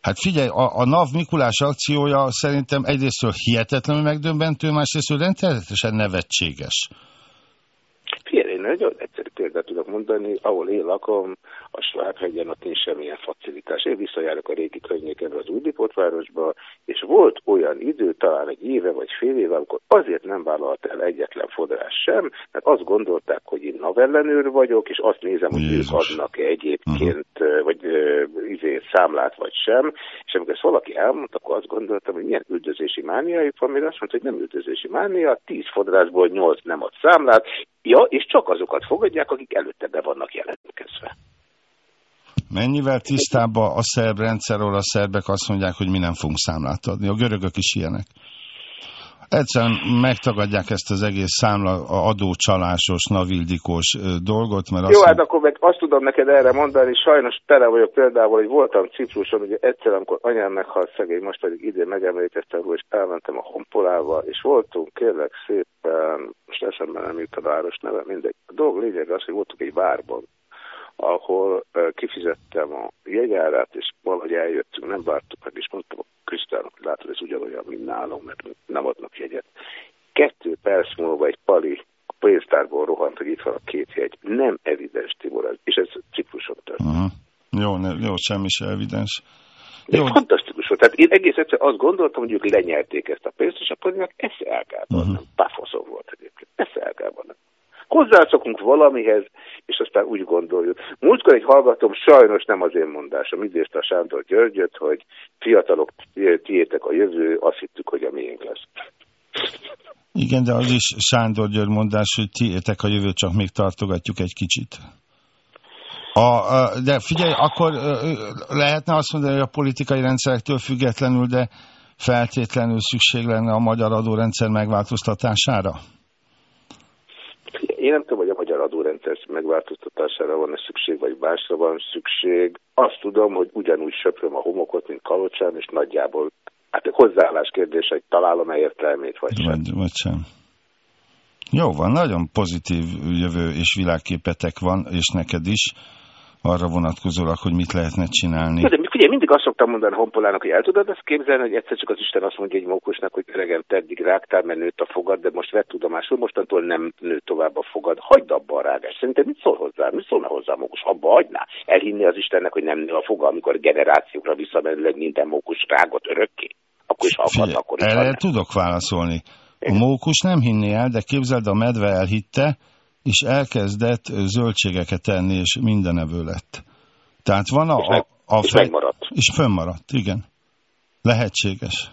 [SPEAKER 2] Hát figyelj, a, a NAV Mikulás akciója szerintem egyrésztől hihetetlenül megdöbbentő, másrésztől rendszeresen nevetséges.
[SPEAKER 4] Figyelj, én nagyon példát tudok mondani, ahol én lakom, a Svábhegyen, ott nincs semmilyen facilitás. Én visszajárok a régi környéken az Újdipotvárosba, és volt olyan idő, talán egy éve vagy fél éve, amikor azért nem vállalt el egyetlen fodrás sem, mert azt gondolták, hogy én navellenőr vagyok, és azt nézem, hogy Jézus. ők adnak -e egyébként, uh -huh. vagy izé, számlát vagy sem, és amikor ezt valaki elmondta, akkor azt gondoltam, hogy milyen üldözési mániájuk van, mire azt mondta, hogy nem üldözési mánia, tíz fodrászból nyolc nem ad számlát, ja, és csak azokat fogadják, akik előtte be vannak jelentkezve.
[SPEAKER 2] Mennyivel tisztább a szerb rendszerről a szerbek azt mondják, hogy mi nem fogunk számlát adni. A görögök is ilyenek. Egyszerűen megtagadják ezt az egész számla adócsalásos, navildikós dolgot, mert
[SPEAKER 4] azt... Jó, hát akkor meg azt tudom neked erre mondani, sajnos tele vagyok például, hogy voltam Cipruson, ugye egyszer, amikor anyám meghalt szegény, most pedig idén megemlítettem, hogy elmentem a Honpolába, és voltunk kérlek szépen, most eszembe nem jut a város neve, mindegy. A dolg lényeg az, hogy voltunk egy várban, ahol kifizettem a jegyárát, és valahogy eljöttünk, nem vártuk meg, és mondtam a Krisztának, hogy látod, ez ugyanolyan, mint nálunk, mert nem adnak jegyet. Kettő perc múlva egy pali fel a két jegy. Nem evidens, Tibor, és ez Cipruson történt.
[SPEAKER 2] Uh-huh. Jó, ne, jó, semmi se evidens.
[SPEAKER 4] Jó. Fantasztikus volt. Tehát én egész egyszer azt gondoltam, hogy ők lenyelték ezt a pénzt, és akkor ennek esze el kell uh-huh. Pafoszov volt egyébként. Esze el kell Hozzászokunk valamihez, és aztán úgy gondoljuk. Múltkor egy hallgatom, sajnos nem az én mondásom, idézte a Sándor Györgyöt, hogy fiatalok, tiétek a jövő, azt hittük, hogy a miénk lesz.
[SPEAKER 2] Igen, de az is Sándor György mondás, hogy tiétek a jövő, csak még tartogatjuk egy kicsit. A, de figyelj, akkor lehetne azt mondani, hogy a politikai rendszerektől függetlenül, de feltétlenül szükség lenne a magyar adórendszer megváltoztatására?
[SPEAKER 4] Én nem tudom, hogy a magyar adórendszer megváltoztatására van-e szükség, vagy másra van szükség. Azt tudom, hogy ugyanúgy söpröm a homokot, mint Kalocsán, és nagyjából hát a hozzáállás kérdés, hogy találom-e értelmét, vagy sem.
[SPEAKER 2] Vagy, vagy sem. Jó van, nagyon pozitív jövő és világképetek van, és neked is arra vonatkozólag, hogy mit lehetne csinálni.
[SPEAKER 4] De figyelj, mindig azt szoktam mondani Honpolának, hogy el tudod azt képzelni, hogy egyszer csak az Isten azt mondja egy mókusnak, hogy öregem, te eddig rágtál, mert nőtt a fogad, de most vett tudomásul, mostantól nem nő tovább a fogad. Hagyd abba a rágást. Szerintem mit szól hozzá? Mit szólna hozzá a mókus? Abba hagyná? Elhinni az Istennek, hogy nem nő a foga, amikor generációkra visszamenőleg minden mókus rágot örökké? Akkor is hallgat, akkor is
[SPEAKER 2] Erre tudok válaszolni. A mókus nem hinné el, de képzeld, a medve elhitte, és elkezdett zöldségeket tenni, és mindenevő lett. Tehát van a... A, a
[SPEAKER 4] és fej... megmaradt.
[SPEAKER 2] És fönnmaradt, igen. Lehetséges.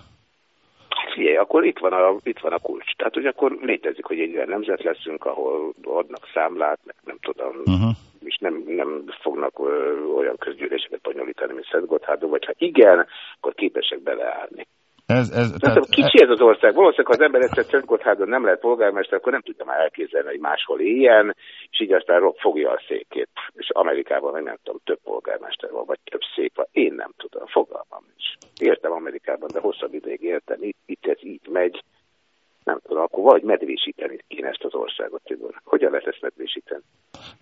[SPEAKER 4] Hát figyelj, akkor itt van, a, itt van a kulcs. Tehát, hogy akkor létezik, hogy egy olyan nemzet leszünk, ahol adnak számlát, meg nem tudom, uh. -huh. és nem, nem fognak olyan közgyűléseket bonyolítani, mint Szent Gotthardon, vagy ha igen, akkor képesek beleállni.
[SPEAKER 2] Ez, ez,
[SPEAKER 4] nem tehát, kicsi ez az ország. Valószínűleg, ha az ember egyszer Szentgotthardon nem lehet polgármester, akkor nem tudja már elképzelni, hogy máshol éljen, és így aztán fogja a székét. És Amerikában meg nem tudom, több polgármester van, vagy több szék van. Én nem tudom, fogalmam is. Értem Amerikában, de hosszabb ideig értem. Itt, itt ez így megy. Nem tudom, akkor vagy medvésíteni kéne ezt az országot, Tibor. Hogyan lehet ezt medvésíteni?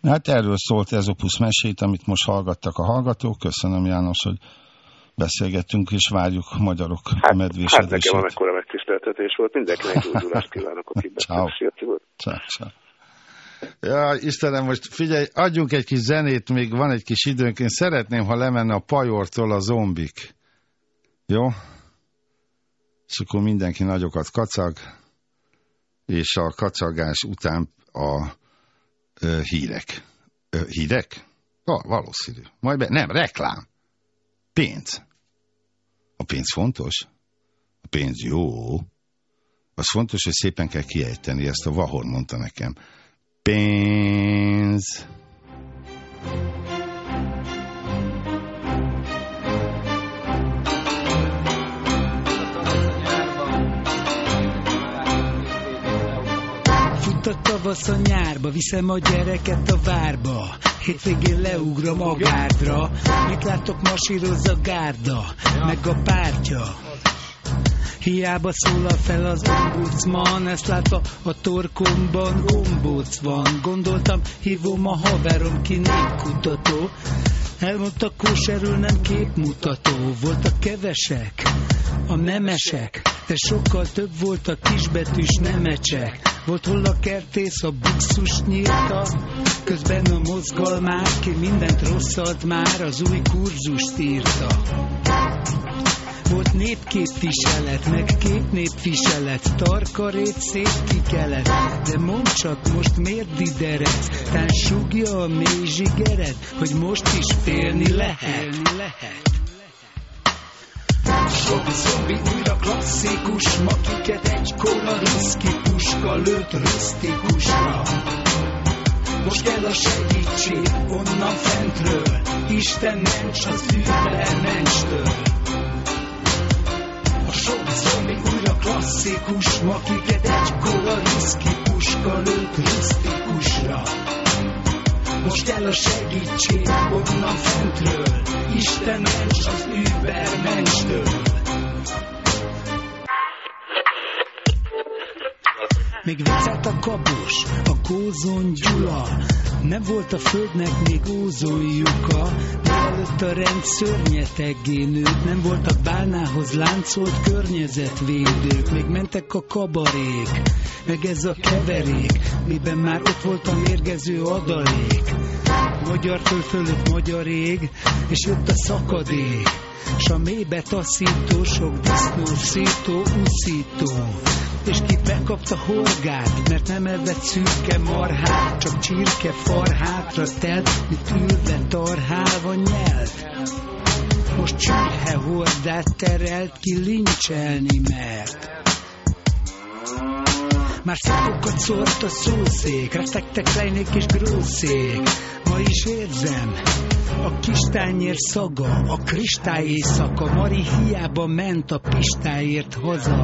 [SPEAKER 2] Hát erről szólt ez Opus mesét, amit most hallgattak a hallgatók. Köszönöm János, hogy beszélgettünk, és várjuk magyarok hát, medvésedését. Hát
[SPEAKER 4] nekem van ekkora megtiszteltetés volt. Mindenkinek gyógyulást kívánok, aki *laughs* beszélt. Ciao. Ciao.
[SPEAKER 2] Ja, Istenem, most figyelj, adjunk egy kis zenét, még van egy kis időnk. Én szeretném, ha lemenne a pajortól a zombik. Jó? És akkor mindenki nagyokat kacag, és a kacagás után a ö, hírek. Ö, hírek? Ja, valószínű. Majd be, nem, reklám. Pénz. A pénz fontos? A pénz jó. Az fontos, hogy szépen kell kiejteni, ezt a Vahor mondta nekem. Pénz.
[SPEAKER 5] Fut a tavasz a nyárba, viszem a gyereket a várba Hétvégén leugrom a gárdra Mit látok, masíroz a gárda Meg a pártja Hiába szólal fel az ombudsman, ezt látva a torkomban gombóc van. Gondoltam, hívom a haverom, ki népkutató. Elmondta, kóserül nem képmutató, voltak kevesek, a nemesek, de sokkal több volt a kisbetűs nemecsek. Volt hol a kertész, a buxus nyírta, közben a mozgalmát, ki mindent rosszat már, az új kurzust írta. Volt népképviselet, meg két népviselet, tarkarét szép kikelet, de mondd csak most miért didered, tán sugja a mély zsigeret, hogy most is félni lehet. Félni lehet. Zombi, zombi, újra klasszikus, ma kiket egy kóla riszki puska lőtt rusztikusra. Most kell a segítség onnan fentről, Isten ments az űrbe mentstől. A sok zombi újra klasszikus, ma kiket egy kóla riszki puska lőtt rusztikusra. Most kell a segítség onnan fentről, Isten ments az Übermenstől. Még viccelt a kabos, a kózon Gyula. Nem volt a földnek még ózonjuka, mielőtt a rend szörnyeteggé nőtt, nem voltak bálnához láncolt környezetvédők, még mentek a kabarék, meg ez a keverék, miben már ott volt a mérgező adalék. Magyar fölött magyar ég, és jött a szakadék, s a mélybe taszító, sok disznó, szító, uszító és ki bekapta horgát, mert nem evett szürke marhát, csak csirke farhátra telt, mint ülve tarhálva nyelt. Most csürhe hordát terelt ki lincselni mert. Már szakokat szórt a szószék, refektek lejnék és grószék. Ma is érzem, a kis tányér szaga, a kristály éjszaka, Mari hiába ment a pistáért haza.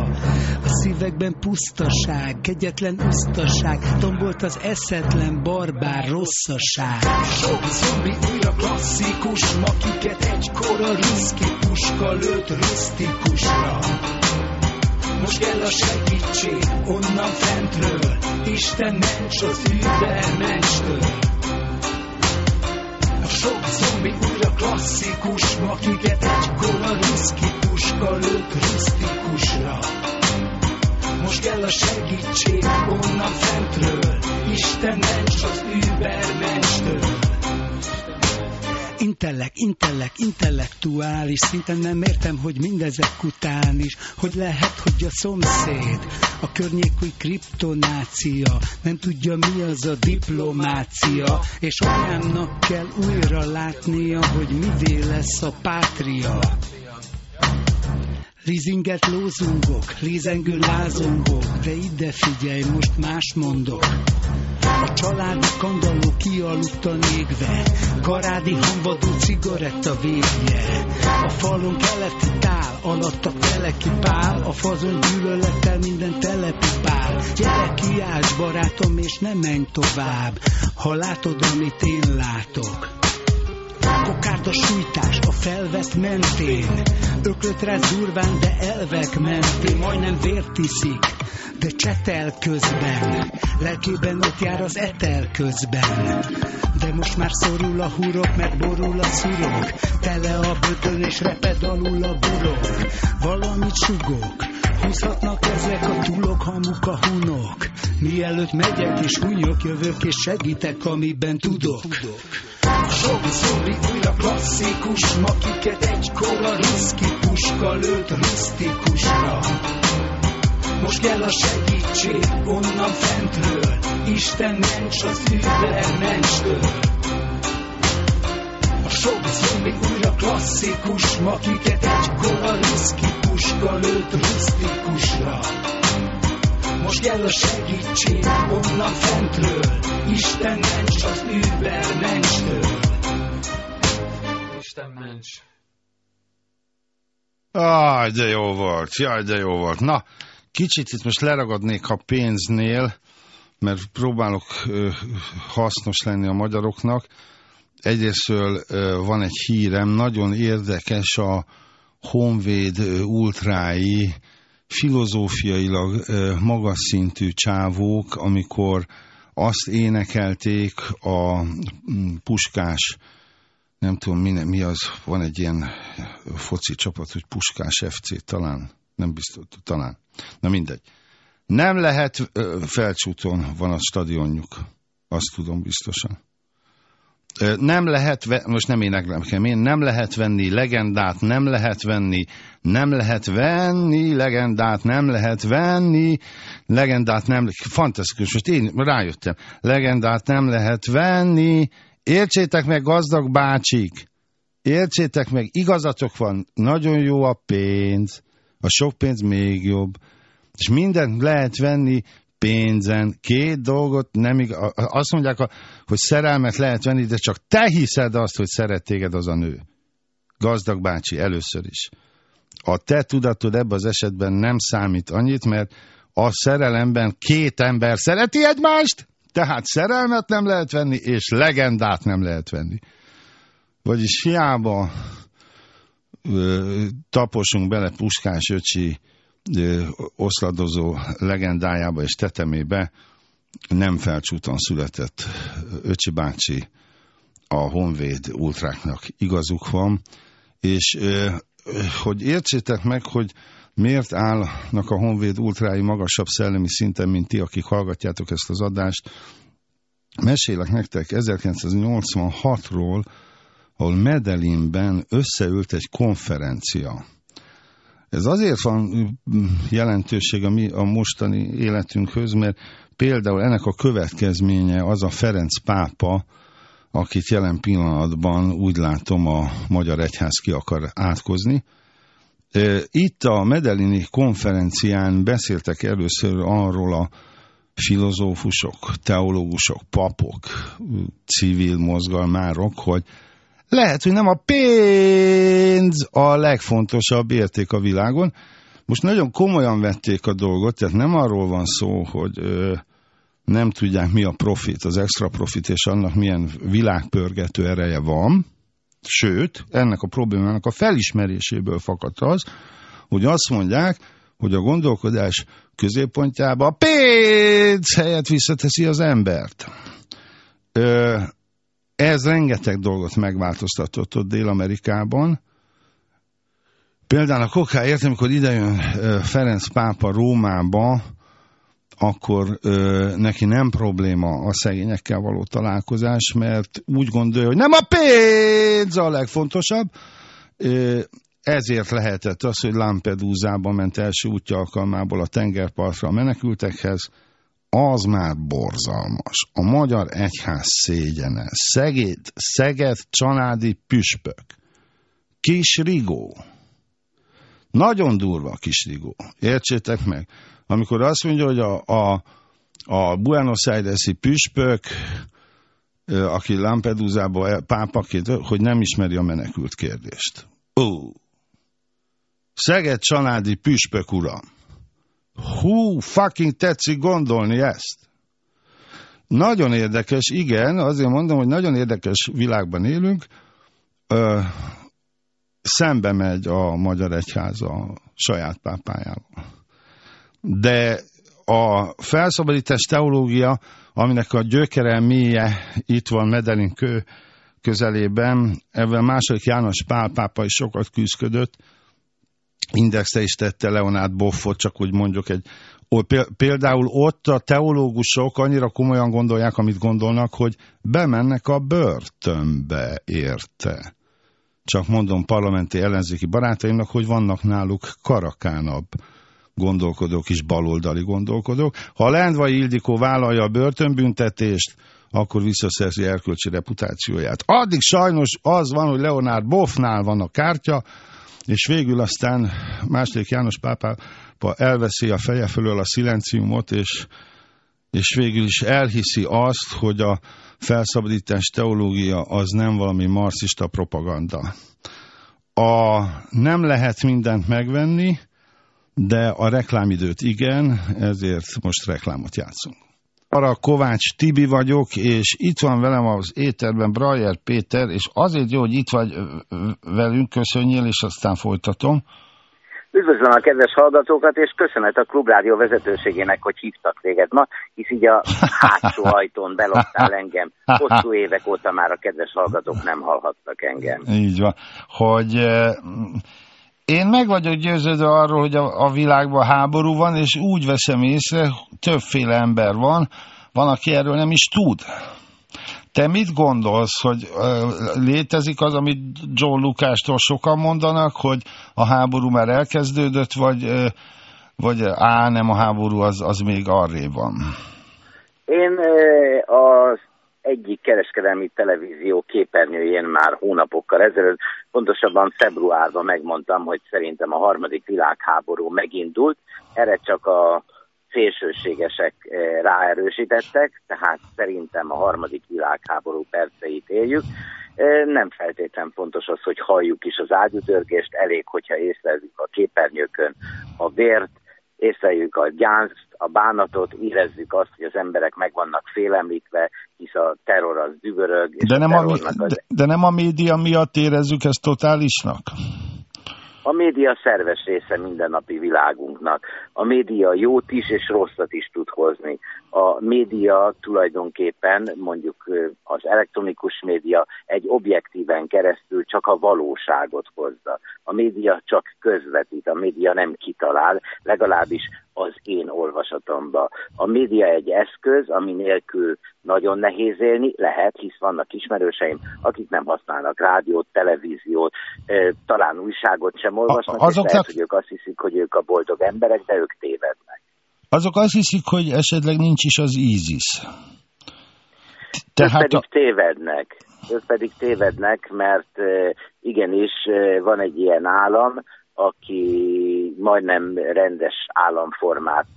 [SPEAKER 5] A szívekben pusztaság, kegyetlen usztaság, tombolt az eszetlen barbár rosszaság. Sok zombi újra klasszikus, makiket egykor a ruszki puska lőtt rusztikusra. Most kell a segítség onnan fentről, Isten ments az übermenstől sok zombi újra klasszikus, akiket egykor a ruszki puska lőtt. Most kell a segítség onnan fentről, Isten ments az übermenstől. Intellek, intellek, intellektuális szinten nem értem, hogy mindezek után is, hogy lehet, hogy a szomszéd, a környék új kriptonácia, nem tudja mi az a diplomácia, és olyannak kell újra látnia, hogy mivé lesz a pátria. Lizinget lózungok, lézengő lázongok, de ide figyelj, most más mondok. A családi kandalló kialudta égve, karádi hanvadó cigaretta végje. A falon keleti tál, alatt a teleki pál, a fazon gyűlölettel minden telepi pál. Gyere kiállsz barátom, és nem menj tovább, ha látod, amit én látok kokárda sújtás a felvett mentén. Öklötre durván, de elvek mentén, majdnem vért iszik de csetel közben, lelkében ott jár az etel közben. De most már szorul a hurok, mert borul a szurok, tele a bötön és reped alul a burok. Valamit sugok, húzhatnak ezek a túlok, hamuk a hunok. Mielőtt megyek és hunyok, jövök és segítek, amiben tudok. Sok zombi újra klasszikus, makiket egykor a ruszki puska lőtt rusztikusra. Most kell a segítség onnan fentről, Isten ments az menstől. A sok zombi újra klasszikus, makiket egykor a ruszki puska lőtt rusztikusra. Most kell a segítség onnan fentről, Isten ments az menstől.
[SPEAKER 2] Isten ments. Aj, de jó volt, jaj, de jó volt. Na, Kicsit itt most leragadnék a pénznél, mert próbálok ö, hasznos lenni a magyaroknak. Egyrésztől van egy hírem, nagyon érdekes a Honvéd ultrái, filozófiailag magas szintű csávók, amikor azt énekelték a Puskás, nem tudom mi, mi az, van egy ilyen foci csapat, hogy Puskás FC talán, nem biztos, talán. Na mindegy. Nem lehet, felcsúton van a stadionjuk. Azt tudom biztosan. Nem lehet, most nem éneklem én, nem lehet venni legendát, nem lehet venni, nem lehet venni legendát, nem lehet venni legendát, nem, fantasztikus, most én rájöttem, legendát nem lehet venni, értsétek meg gazdag bácsik, értsétek meg, igazatok van, nagyon jó a pénz, a sok pénz még jobb. És mindent lehet venni pénzen. Két dolgot nem igaz. Azt mondják, hogy szerelmet lehet venni, de csak te hiszed azt, hogy szeret téged az a nő. Gazdag bácsi, először is. A te tudatod ebben az esetben nem számít annyit, mert a szerelemben két ember szereti egymást, tehát szerelmet nem lehet venni, és legendát nem lehet venni. Vagyis hiába taposunk bele Puskás öcsi oszladozó legendájába és tetemébe nem felcsúton született Öcsi bácsi a Honvéd ultráknak igazuk van, és hogy értsétek meg, hogy miért állnak a Honvéd ultrái magasabb szellemi szinten, mint ti, akik hallgatjátok ezt az adást, mesélek nektek 1986-ról, ahol Medelinben összeült egy konferencia. Ez azért van jelentőség a, mi, a mostani életünkhöz, mert például ennek a következménye az a Ferenc pápa, akit jelen pillanatban úgy látom a Magyar Egyház ki akar átkozni. Itt a Medelini konferencián beszéltek először arról a filozófusok, teológusok, papok, civil mozgalmárok, hogy lehet, hogy nem a pénz a legfontosabb érték a világon. Most nagyon komolyan vették a dolgot, tehát nem arról van szó, hogy ö, nem tudják mi a profit, az extra profit, és annak milyen világpörgető ereje van. Sőt, ennek a problémának a felismeréséből fakad az, hogy azt mondják, hogy a gondolkodás középpontjába a pénz helyett visszateszi az embert. Ö, ez rengeteg dolgot megváltoztatott ott Dél-Amerikában. Például a kokáért, amikor idejön Ferenc pápa Rómába, akkor ö, neki nem probléma a szegényekkel való találkozás, mert úgy gondolja, hogy nem a pénz a legfontosabb. Ö, ezért lehetett az, hogy Lampedusa-ba ment első útja alkalmából a tengerpartra a menekültekhez, az már borzalmas. A magyar egyház szégyene. Szeged, Szeged családi püspök. Kis Rigó. Nagyon durva kis Rigó. Értsétek meg? Amikor azt mondja, hogy a, a, a Buenos Aires-i püspök, aki Lampedusa-ba pápaként, hogy nem ismeri a menekült kérdést. Ó. Szeged családi püspök uram Hú, fucking tetszik gondolni ezt. Nagyon érdekes, igen, azért mondom, hogy nagyon érdekes világban élünk. Ö, szembe megy a Magyar Egyház a saját pápájával. De a felszabadítás teológia, aminek a gyökere mélye itt van Medelin kő közelében, ebben második János Pál pápa is sokat küzdködött, indexre is tette Leonard Boffot, csak úgy mondjuk egy Például ott a teológusok annyira komolyan gondolják, amit gondolnak, hogy bemennek a börtönbe érte. Csak mondom parlamenti ellenzéki barátaimnak, hogy vannak náluk karakánabb gondolkodók is, baloldali gondolkodók. Ha a Lendvai Ildikó vállalja a börtönbüntetést, akkor visszaszerzi erkölcsi reputációját. Addig sajnos az van, hogy Leonard Boffnál van a kártya, és végül aztán második János pápápa elveszi a feje fölől a szilenciumot, és, és végül is elhiszi azt, hogy a felszabadítás teológia az nem valami marxista propaganda. A, nem lehet mindent megvenni, de a reklámidőt igen, ezért most reklámot játszunk. Arra Kovács Tibi vagyok, és itt van velem az éterben Brajer Péter, és azért jó, hogy itt vagy velünk, köszönjél, és aztán folytatom.
[SPEAKER 6] Üdvözlöm a kedves hallgatókat, és köszönet a Klubrádió vezetőségének, hogy hívtak téged ma, hisz így a hátsó *laughs* ajtón beloptál engem. Hosszú évek óta már a kedves hallgatók nem hallhattak engem.
[SPEAKER 2] Így van, hogy én meg vagyok győződve arról, hogy a, a világban háború van, és úgy veszem észre, többféle ember van, van, aki erről nem is tud. Te mit gondolsz, hogy létezik az, amit John Lukástól sokan mondanak, hogy a háború már elkezdődött, vagy, vagy á, nem a háború, az, az még arrébb van?
[SPEAKER 6] Én az egyik kereskedelmi televízió képernyőjén már hónapokkal ezelőtt, pontosabban februárban megmondtam, hogy szerintem a harmadik világháború megindult. Erre csak a szélsőségesek eh, ráerősítettek, tehát szerintem a harmadik világháború perceit éljük. Eh, nem feltétlen fontos az, hogy halljuk is az ágyutörgést, elég, hogyha észrezzük a képernyőkön a vért, észreljük a gyászt, a bánatot, érezzük azt, hogy az emberek meg vannak félemlítve, hisz a terror az dübörög.
[SPEAKER 2] De, nem a, az... de, de nem a média miatt érezzük ezt totálisnak?
[SPEAKER 6] A média szerves része mindennapi világunknak. A média jót is és rosszat is tud hozni. A média tulajdonképpen, mondjuk az elektronikus média egy objektíven keresztül csak a valóságot hozza. A média csak közvetít, a média nem kitalál, legalábbis az én olvasatomba. A média egy eszköz, ami nélkül nagyon nehéz élni, lehet, hisz vannak ismerőseim, akik nem használnak rádiót, televíziót, talán újságot sem olvasnak, Azoknak... és lehet, hogy ők azt hiszik, hogy ők a boldog emberek, de ők tévednek.
[SPEAKER 2] Azok azt hiszik, hogy esetleg nincs is az ISIS.
[SPEAKER 6] Tehát ők pedig a... tévednek. Ők pedig tévednek, mert igenis van egy ilyen állam, aki majdnem rendes államformát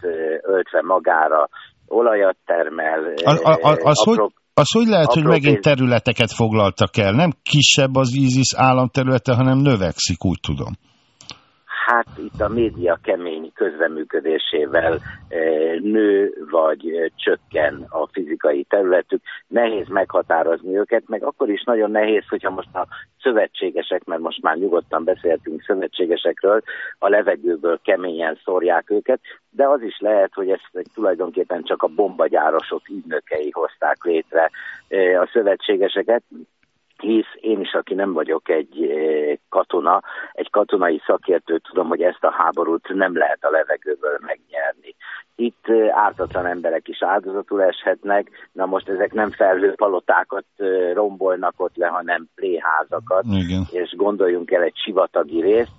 [SPEAKER 6] öltve magára olajat termel.
[SPEAKER 2] A, a, a, az, apró, hogy, az hogy lehet, hogy megint területeket foglaltak el? Nem kisebb az ISIS államterülete, hanem növekszik, úgy tudom.
[SPEAKER 6] Hát itt a média kemény közreműködésével e, nő vagy e, csökken a fizikai területük. Nehéz meghatározni őket, meg akkor is nagyon nehéz, hogyha most a szövetségesek, mert most már nyugodtan beszéltünk szövetségesekről, a levegőből keményen szórják őket, de az is lehet, hogy ezt tulajdonképpen csak a bombagyárosok ügynökei hozták létre e, a szövetségeseket, hisz én is, aki nem vagyok egy eh, katona, egy katonai szakértő, tudom, hogy ezt a háborút nem lehet a levegőből megnyerni. Itt eh, ártatlan emberek is áldozatul eshetnek, na most ezek nem felhőpalotákat eh, rombolnak ott le, hanem pléházakat, Igen. és gondoljunk el egy sivatagi részt,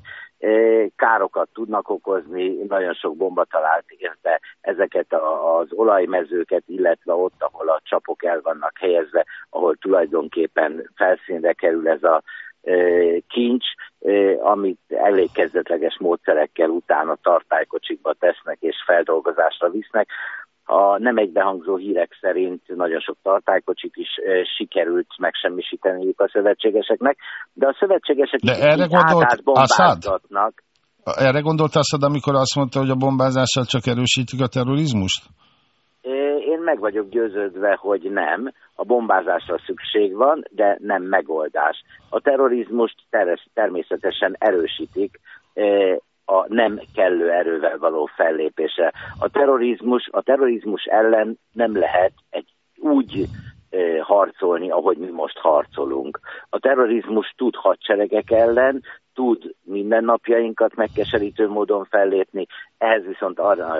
[SPEAKER 6] károkat tudnak okozni, nagyon sok bomba talált érte ezeket az olajmezőket, illetve ott, ahol a csapok el vannak helyezve, ahol tulajdonképpen felszínre kerül ez a kincs, amit elég kezdetleges módszerekkel utána tartálykocsikba tesznek és feldolgozásra visznek, a nem egybehangzó hírek szerint nagyon sok tartálykocsit is e, sikerült megsemmisíteniük a szövetségeseknek, de a szövetségesek
[SPEAKER 2] de erre gondolt bombázgatnak. Erre gondolt Assad, amikor azt mondta, hogy a bombázással csak erősítik a terrorizmust?
[SPEAKER 6] Én meg vagyok győződve, hogy nem. A bombázásra szükség van, de nem megoldás. A terrorizmust természetesen erősítik, a nem kellő erővel való fellépése. A terrorizmus, a terrorizmus ellen nem lehet egy úgy harcolni, ahogy mi most harcolunk. A terrorizmus tud hadseregek ellen, tud mindennapjainkat megkeserítő módon fellépni, ehhez viszont arra,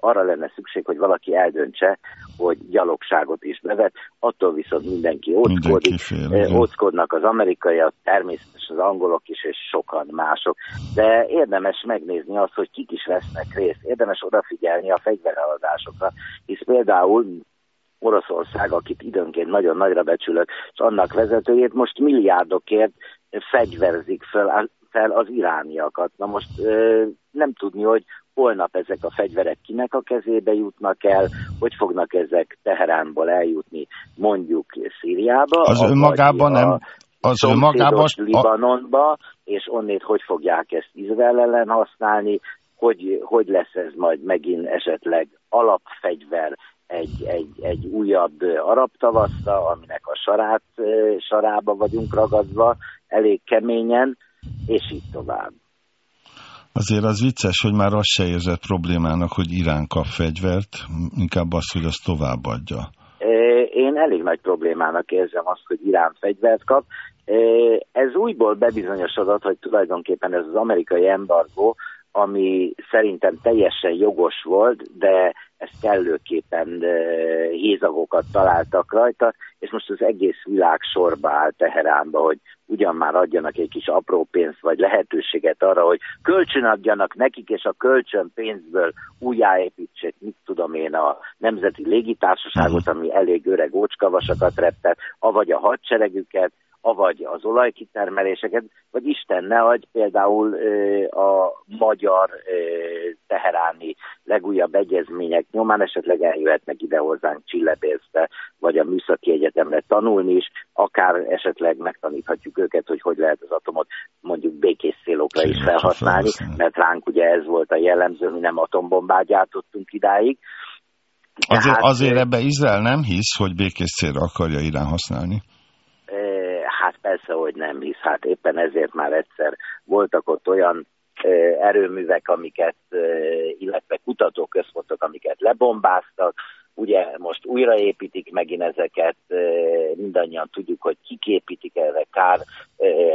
[SPEAKER 6] arra lenne szükség, hogy valaki eldöntse, hogy gyalogságot is bevet, attól viszont mindenki óckodik, óckodnak az amerikaiak, természetesen az angolok is, és sokan mások. De érdemes megnézni azt, hogy kik is vesznek részt, érdemes odafigyelni a fegyvereladásokra, hisz például Oroszország, akit időnként nagyon nagyra becsülök, és annak vezetőjét most milliárdokért fegyverzik fel, fel az irániakat. Na most nem tudni, hogy holnap ezek a fegyverek kinek a kezébe jutnak el, hogy fognak ezek Teheránból eljutni mondjuk Szíriába.
[SPEAKER 2] Az önmagában nem,
[SPEAKER 6] az önmagában... Libanonba, és onnét hogy fogják ezt Izrael ellen használni, hogy, hogy lesz ez majd megint esetleg alapfegyver egy, egy, egy újabb arab tavaszra, aminek a sarát, sarába vagyunk ragadva elég keményen, és így tovább.
[SPEAKER 2] Azért az vicces, hogy már az se érzett problémának, hogy Irán kap fegyvert, inkább az, hogy azt továbbadja.
[SPEAKER 6] Én elég nagy problémának érzem azt, hogy Irán fegyvert kap. Ez újból bebizonyosodott, hogy tulajdonképpen ez az amerikai embargó, ami szerintem teljesen jogos volt, de ezt kellőképpen hézagokat találtak rajta, és most az egész világ sorba áll Teheránba, hogy ugyan már adjanak egy kis apró pénzt, vagy lehetőséget arra, hogy kölcsön adjanak nekik, és a kölcsön pénzből újjáépítsék, mit tudom én, a Nemzeti Légitársaságot, ami elég öreg ócskavasakat reptet, avagy a hadseregüket, avagy az olajkitermeléseket, vagy Isten ne adj, például a magyar teheráni legújabb egyezmények nyomán esetleg eljöhetnek ide hozzánk Csillebészbe, vagy a Műszaki Egyetemre tanulni is, akár esetleg megtaníthatjuk őket, hogy hogy lehet az atomot mondjuk békés célokra is felhasználni, mert ránk ugye ez volt a jellemző, mi nem atombombát gyártottunk idáig.
[SPEAKER 2] Azért, azért ebbe Izrael nem hisz, hogy békés célra akarja Irán használni?
[SPEAKER 6] Hát persze, hogy nem hisz. Hát éppen ezért már egyszer voltak ott olyan erőművek, amiket, illetve kutatóközpontok, amiket lebombáztak, ugye most újraépítik megint ezeket, mindannyian tudjuk, hogy kik építik erre, kár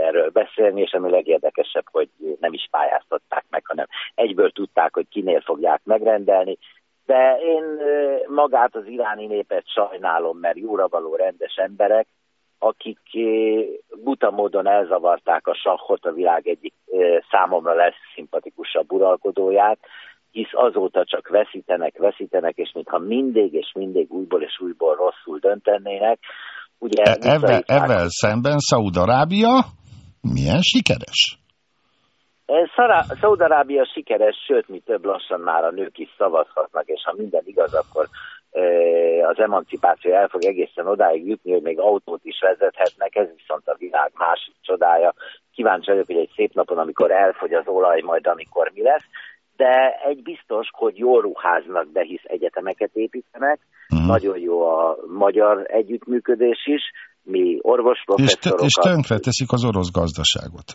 [SPEAKER 6] erről beszélni, és ami legérdekesebb, hogy nem is pályáztatták meg, hanem egyből tudták, hogy kinél fogják megrendelni, de én magát az iráni népet sajnálom, mert jóra való rendes emberek, akik buta módon elzavarták a sahot, a világ egyik számomra lesz szimpatikusabb uralkodóját, hisz azóta csak veszítenek, veszítenek, és mintha mindig és mindig újból és újból rosszul döntenének.
[SPEAKER 2] Ugye e ezzel szemben Szaudarábia milyen sikeres?
[SPEAKER 6] Szaudarábia sikeres, sőt, mi több lassan már a nők is szavazhatnak, és ha minden igaz, akkor az emancipáció el fog egészen odáig jutni, hogy még autót is vezethetnek, ez viszont a világ másik csodája. Kíváncsi vagyok, hogy egy szép napon, amikor elfogy az olaj, majd amikor mi lesz, de egy biztos, hogy jól ruháznak be, hisz egyetemeket építenek, uh-huh. nagyon jó a magyar együttműködés is, mi orvosprofesszorokat...
[SPEAKER 2] És, és tönkreteszik az orosz gazdaságot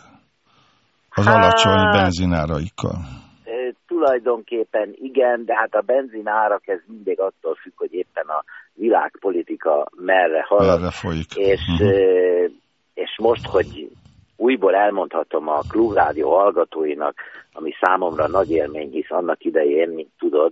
[SPEAKER 2] az hát, alacsony benzináraikkal
[SPEAKER 6] tulajdonképpen igen, de hát a benzinárak ez mindig attól függ, hogy éppen a világpolitika merre halad.
[SPEAKER 2] Merre folyik.
[SPEAKER 6] És, uh-huh. és most, hogy újból elmondhatom a klubrádió hallgatóinak, ami számomra nagy élmény, hisz annak idején, mint tudod,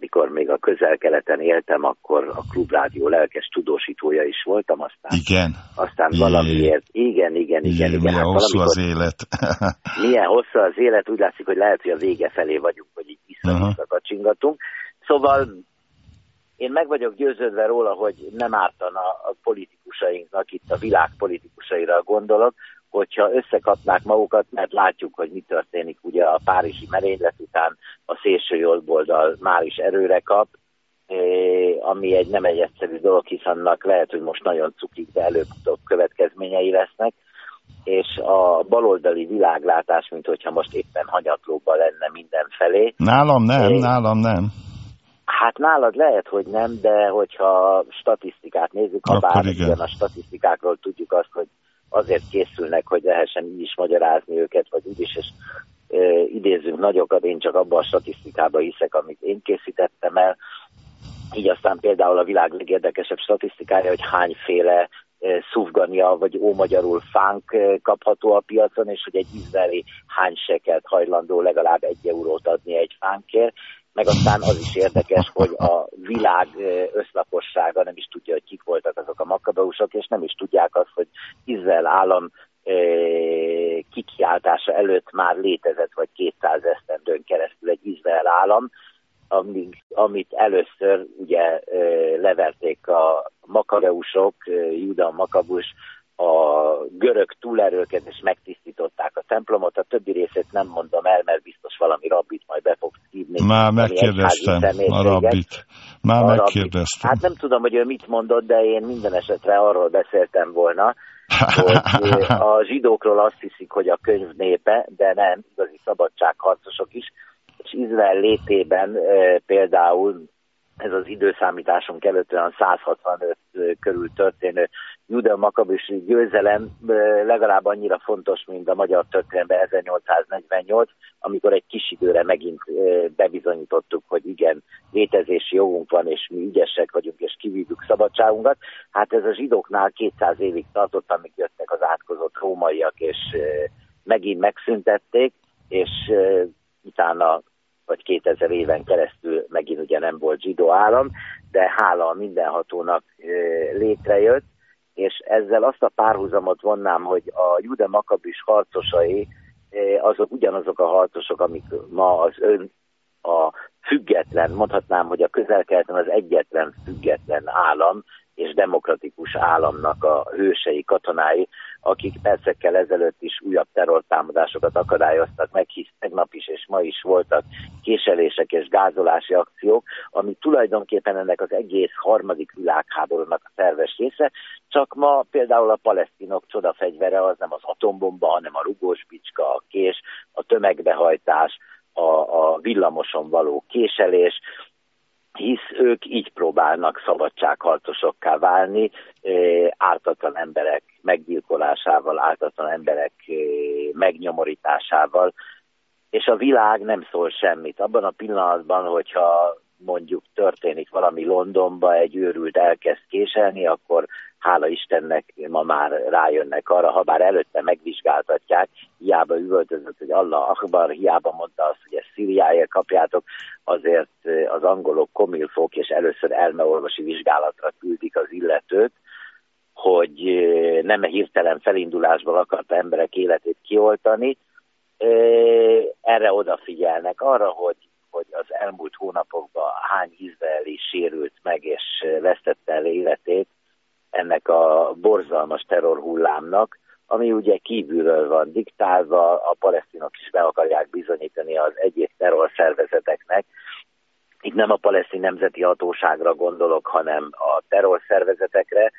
[SPEAKER 6] mikor még a közel-keleten éltem, akkor a klubrádió lelkes tudósítója is voltam, aztán,
[SPEAKER 2] igen.
[SPEAKER 6] aztán valamiért, igen, igen, igen. igen,
[SPEAKER 2] milyen hát hosszú az élet. *laughs*
[SPEAKER 6] milyen hosszú az élet, úgy látszik, hogy lehet, hogy a vége felé vagyunk, hogy így vissza kacsingatunk. Szóval én meg vagyok győződve róla, hogy nem ártana a politikusainknak, itt a világ politikusaira gondolok, hogyha összekapnák magukat, mert látjuk, hogy mi történik ugye a párizsi merénylet után, a szélső jobboldal már is erőre kap, ami egy nem egy egyszerű dolog, hisz annak lehet, hogy most nagyon cukik, de előbb-utóbb következményei lesznek, és a baloldali világlátás, mint hogyha most éppen hanyatlóban lenne mindenfelé.
[SPEAKER 2] Nálam nem, é, nálam nem.
[SPEAKER 6] Hát nálad lehet, hogy nem, de hogyha statisztikát nézzük, ha bár igen. a statisztikákról tudjuk azt, hogy azért készülnek, hogy lehessen így is magyarázni őket, vagy úgy is, és e, idézzünk nagyokat, én csak abban a statisztikába hiszek, amit én készítettem el. Így aztán például a világ legérdekesebb statisztikája, hogy hányféle szufgania vagy ómagyarul fánk kapható a piacon, és hogy egy izraeli hány seket hajlandó legalább egy eurót adni egy fánkért, meg aztán az is érdekes, hogy a világ összlakossága nem is tudja, hogy kik voltak azok a makabeusok, és nem is tudják azt, hogy Izrael állam kikiáltása előtt már létezett, vagy 200 esztendőn keresztül egy Izrael állam, amíg, amit először ugye leverték a makabeusok, Juda Makabus, a görög túlerőket, és megtisztították a templomot. A többi részét nem mondom el, mert biztos valami rabbit majd be fogsz hívni.
[SPEAKER 2] Már megkérdeztem a rabbit. Már a megkérdeztem.
[SPEAKER 6] Hát nem tudom, hogy ő mit mondott, de én minden esetre arról beszéltem volna, hogy a zsidókról azt hiszik, hogy a könyv népe, de nem, igazi szabadságharcosok is, és Izrael létében e, például ez az időszámításunk előtt olyan 165 körül történő Judea Makabis győzelem legalább annyira fontos, mint a magyar történelemben 1848, amikor egy kis időre megint bebizonyítottuk, hogy igen, létezési jogunk van, és mi ügyesek vagyunk, és kivívjuk szabadságunkat. Hát ez a zsidóknál 200 évig tartott, amíg jöttek az átkozott rómaiak, és megint megszüntették, és utána vagy 2000 éven keresztül megint ugye nem volt zsidó állam, de hála a mindenhatónak létrejött, és ezzel azt a párhuzamot vonnám, hogy a Jude Makabis harcosai azok ugyanazok a harcosok, amik ma az ön a független, mondhatnám, hogy a közel az egyetlen független állam, és demokratikus államnak a hősei, katonái, akik percekkel ezelőtt is újabb terrortámadásokat akadályoztak meg, hisz tegnap is és ma is voltak késelések és gázolási akciók, ami tulajdonképpen ennek az egész harmadik világháborúnak a szerves része, csak ma például a palesztinok csodafegyvere az nem az atombomba, hanem a rugós bicska, a kés, a tömegbehajtás, a, a villamoson való késelés, hisz ők így próbálnak szabadságharcosokká válni, ártatlan emberek meggyilkolásával, ártatlan emberek megnyomorításával, és a világ nem szól semmit. Abban a pillanatban, hogyha mondjuk történik valami Londonba, egy őrült elkezd késelni, akkor hála Istennek ma már rájönnek arra, ha bár előtte megvizsgáltatják, hiába üvöltözött, hogy Allah Akbar, hiába mondta azt, hogy ezt Szíriáért kapjátok, azért az angolok komilfók, és először elmeolvasi vizsgálatra küldik az illetőt, hogy nem hirtelen felindulásból akarta emberek életét kioltani, erre odafigyelnek, arra, hogy, hogy az elmúlt hónapokban hány izraeli sérült meg és vesztette el életét ennek a borzalmas terrorhullámnak, ami ugye kívülről van diktálva, a palesztinok is be akarják bizonyítani az egyéb terrorszervezeteknek. Itt nem a palesztin nemzeti hatóságra gondolok, hanem a terrorszervezetekre,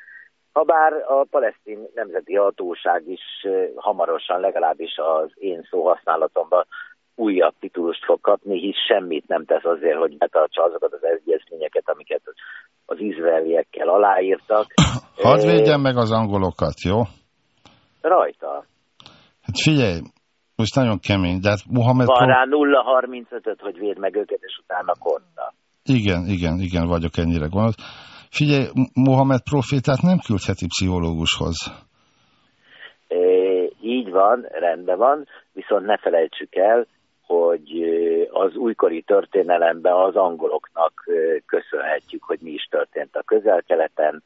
[SPEAKER 6] Habár a palesztin nemzeti hatóság is hamarosan, legalábbis az én szóhasználatomban újabb titulust fog kapni, hisz semmit nem tesz azért, hogy betartsa azokat az egyezményeket, amiket az izraeliekkel aláírtak.
[SPEAKER 2] Hadd védjem meg az angolokat, jó?
[SPEAKER 6] Rajta.
[SPEAKER 2] Hát figyelj, most nagyon kemény, de hát Mohamed...
[SPEAKER 6] Van rá 0-35-öt, hogy véd meg őket, és utána korta.
[SPEAKER 2] Igen, igen, igen, vagyok ennyire gondolt. Figyelj, Mohamed profétát nem küldheti pszichológushoz.
[SPEAKER 6] É, így van, rendben van, viszont ne felejtsük el, hogy az újkori történelemben az angoloknak köszönhetjük, hogy mi is történt a közel-keleten,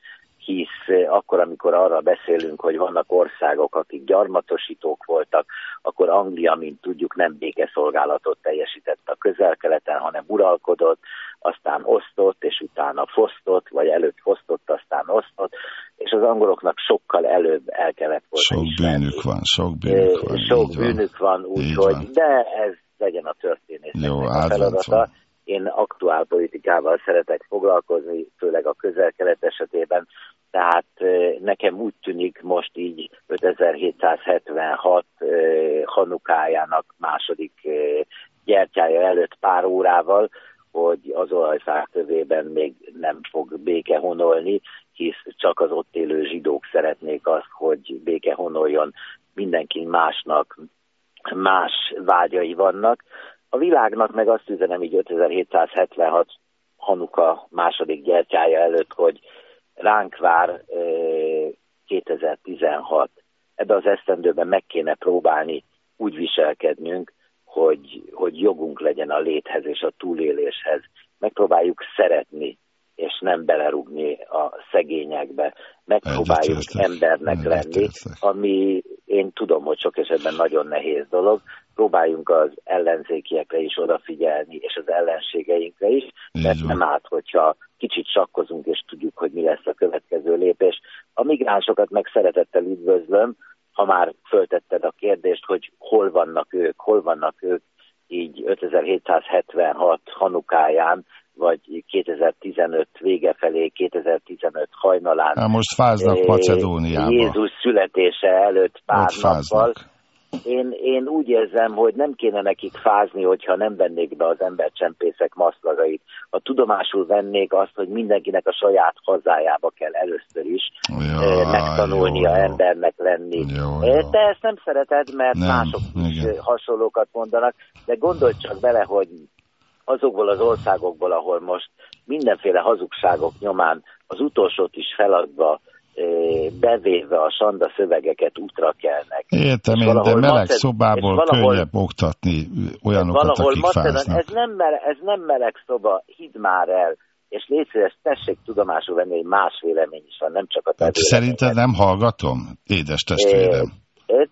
[SPEAKER 6] hisz akkor, amikor arra beszélünk, hogy vannak országok, akik gyarmatosítók voltak, akkor Anglia, mint tudjuk, nem békeszolgálatot teljesített a közel-keleten, hanem uralkodott, aztán osztott, és utána fosztott, vagy előtt fosztott, aztán osztott, és az angoloknak sokkal előbb el kellett volna
[SPEAKER 2] Sok ismerni. bűnük van, sok bűnük van.
[SPEAKER 6] Sok bűnük van, úgyhogy, de ez legyen a történésznek a feladata. Én aktuál politikával szeretek foglalkozni, főleg a közel-kelet esetében, tehát nekem úgy tűnik most így 5776 Hanukájának második gyertyája előtt pár órával, hogy az olajfák tövében még nem fog béke honolni, hisz csak az ott élő zsidók szeretnék azt, hogy béke honoljon, mindenki másnak más vágyai vannak. A világnak meg azt üzenem így 5776 Hanuka második gyertyája előtt, hogy ránk vár 2016. Ebbe az esztendőben meg kéne próbálni úgy viselkednünk, hogy, hogy jogunk legyen a léthez és a túléléshez. Megpróbáljuk szeretni, és nem belerugni a szegényekbe. Megpróbáljuk embernek lenni, ami én tudom, hogy sok esetben nagyon nehéz dolog. Próbáljunk az ellenzékiekre is odafigyelni, és az ellenségeinkre is, mert nem árt, hogyha kicsit sakkozunk, és tudjuk, hogy mi lesz a következő lépés. A migránsokat meg szeretettel üdvözlöm, ha már föltetted a kérdést, hogy hol vannak ők, hol vannak ők így 5776 hanukáján, vagy 2015 vége felé, 2015 hajnalán.
[SPEAKER 2] Na most fáznak Macedóniában.
[SPEAKER 6] Jézus születése előtt pár nappal. Én, én úgy érzem, hogy nem kéne nekik fázni, hogyha nem vennék be az embercsempészek maszlagait. Ha tudomásul vennék azt, hogy mindenkinek a saját hazájába kell először is ja, megtanulnia jó, embernek lenni. Jó, jó. Te ezt nem szereted, mert nem, mások is igen. hasonlókat mondanak, de gondolj csak bele, hogy azokból az országokból, ahol most mindenféle hazugságok nyomán az utolsót is feladva bevéve a sanda szövegeket útra kelnek.
[SPEAKER 2] Értem én, de meleg Maced... szobából valahol, könnyebb oktatni olyanokat, valahol akik Macedon, fáznak.
[SPEAKER 6] Ez nem, meleg, ez nem meleg szoba, hidd már el, és légy szíves, tessék tudomásul venni, hogy más vélemény is van, nem csak a te hát
[SPEAKER 2] Szerinted nem hallgatom, édes testvérem?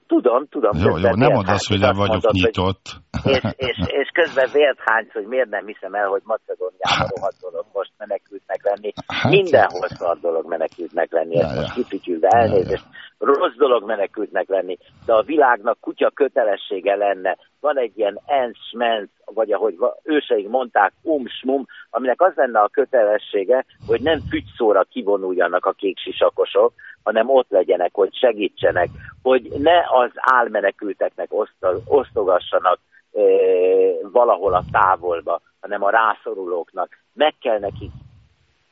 [SPEAKER 6] Tudom, tudom.
[SPEAKER 2] Jó, jó, nem mondd azt, hogy nem vagyok mondod, nyitott.
[SPEAKER 6] Hogy, és, és, és közben vért hánysz, hogy miért nem hiszem el, hogy Macedóniában hát, rohadt dolog most menekültnek lenni. Hát, Mindenhol szar dolog menekültnek lenni, ezt ja, most kifütyülve elnézést. Ja, ja. Rossz dolog menekültnek lenni, de a világnak kutya kötelessége lenne. Van egy ilyen ensz vagy ahogy őseink mondták, um-smum, aminek az lenne a kötelessége, hogy nem fügyszóra kivonuljanak a kék sisakosok, hanem ott legyenek, hogy segítsenek, hogy ne az álmenekülteknek osztogassanak e, valahol a távolba, hanem a rászorulóknak. Meg kell nekik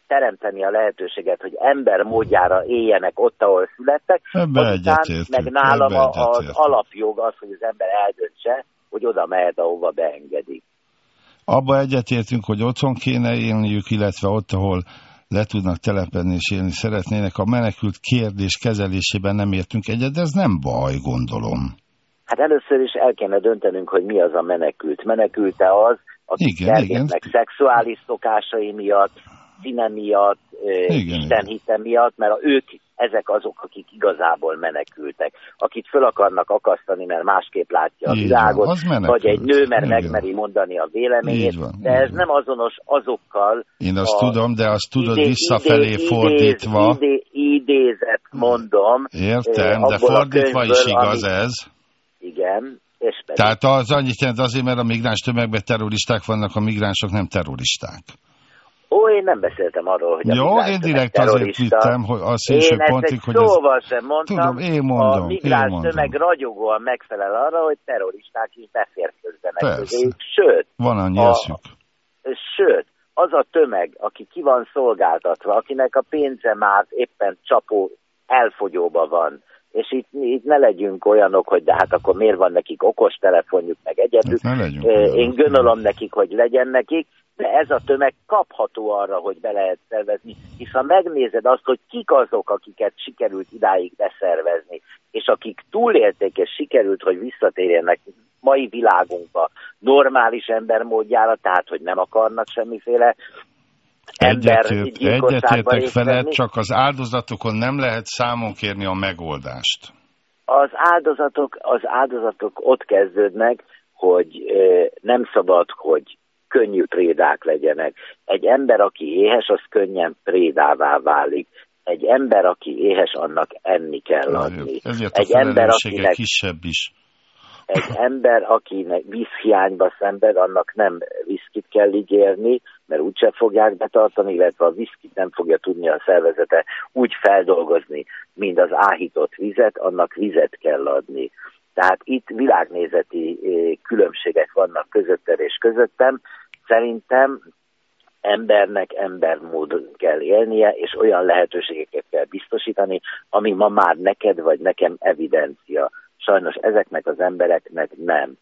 [SPEAKER 6] teremteni a lehetőséget, hogy ember módjára éljenek ott, ahol születtek,
[SPEAKER 2] azután
[SPEAKER 6] meg nálam az alapjog az, hogy az ember eldöntse, hogy oda mehet, ahova beengedik.
[SPEAKER 2] Abba egyetértünk, hogy otthon kéne élniük, illetve ott, ahol le tudnak telepedni és élni szeretnének. A menekült kérdés kezelésében nem értünk egyet, de ez nem baj, gondolom.
[SPEAKER 6] Hát először is el kéne döntenünk, hogy mi az a menekült. Menekülte az, aki meg szexuális szokásai miatt, színe miatt,
[SPEAKER 2] Igen,
[SPEAKER 6] miatt, mert ők ezek azok, akik igazából menekültek. Akit föl akarnak akasztani, mert másképp látja a világot,
[SPEAKER 2] van,
[SPEAKER 6] vagy egy nő, mert
[SPEAKER 2] Igen.
[SPEAKER 6] megmeri mondani a véleményét,
[SPEAKER 2] van,
[SPEAKER 6] de ez
[SPEAKER 2] van.
[SPEAKER 6] nem azonos azokkal,
[SPEAKER 2] Én azt
[SPEAKER 6] a-
[SPEAKER 2] tudom, de azt tudod
[SPEAKER 6] idé-
[SPEAKER 2] visszafelé
[SPEAKER 6] idé-
[SPEAKER 2] fordítva.
[SPEAKER 6] Idé, idézet mondom.
[SPEAKER 2] Értem,
[SPEAKER 6] eh,
[SPEAKER 2] de fordítva is
[SPEAKER 6] könyvből,
[SPEAKER 2] igaz
[SPEAKER 6] ami-
[SPEAKER 2] ez.
[SPEAKER 6] Igen, és pedig
[SPEAKER 2] Tehát az annyit jelent azért, mert a migráns tömegben terroristák vannak, a migránsok nem terroristák.
[SPEAKER 6] Ó, én nem beszéltem arról, hogy a
[SPEAKER 2] Jó,
[SPEAKER 6] migráns
[SPEAKER 2] én direkt azért vittem, hogy a szélső
[SPEAKER 6] Én
[SPEAKER 2] pontig, hogy ez...
[SPEAKER 6] szóval sem mondtam.
[SPEAKER 2] Tudom, én mondom,
[SPEAKER 6] a migráns
[SPEAKER 2] én mondom.
[SPEAKER 6] tömeg ragyogóan megfelel arra, hogy terroristák is beférkőzzenek közéjük. Sőt,
[SPEAKER 2] Van annyi
[SPEAKER 6] a-
[SPEAKER 2] eszük.
[SPEAKER 6] sőt, az a tömeg, aki ki van szolgáltatva, akinek a pénze már éppen csapó elfogyóba van, és itt, itt ne legyünk olyanok, hogy de hát akkor miért van nekik okos telefonjuk, meg egyedül.
[SPEAKER 2] Hát.
[SPEAKER 6] Én gönölöm nekik, hogy legyen nekik, de ez a tömeg kapható arra, hogy be lehet szervezni, hisz ha megnézed azt, hogy kik azok, akiket sikerült idáig beszervezni, és akik túlélték, és sikerült, hogy visszatérjenek mai világunkba normális embermódjára, tehát, hogy nem akarnak semmiféle ember
[SPEAKER 2] Egyetért, egyetértek veled, csak az áldozatokon nem lehet számon kérni a megoldást.
[SPEAKER 6] Az áldozatok, az áldozatok ott kezdődnek, hogy nem szabad, hogy könnyű prédák legyenek. Egy ember, aki éhes, az könnyen prédává válik. Egy ember, aki éhes, annak enni kell adni.
[SPEAKER 2] Ezért a
[SPEAKER 6] Egy ember, akinek
[SPEAKER 2] kisebb is.
[SPEAKER 6] Egy ember, akinek vízhiányba szenved, annak nem viszkit kell ígérni, mert úgyse fogják betartani, illetve a viszkit nem fogja tudni a szervezete úgy feldolgozni, mint az áhított vizet, annak vizet kell adni. Tehát itt világnézeti eh, különbségek vannak közötted és közöttem. Szerintem embernek embermódon kell élnie, és olyan lehetőségeket kell biztosítani, ami ma már neked vagy nekem evidencia. Sajnos ezeknek az embereknek nem.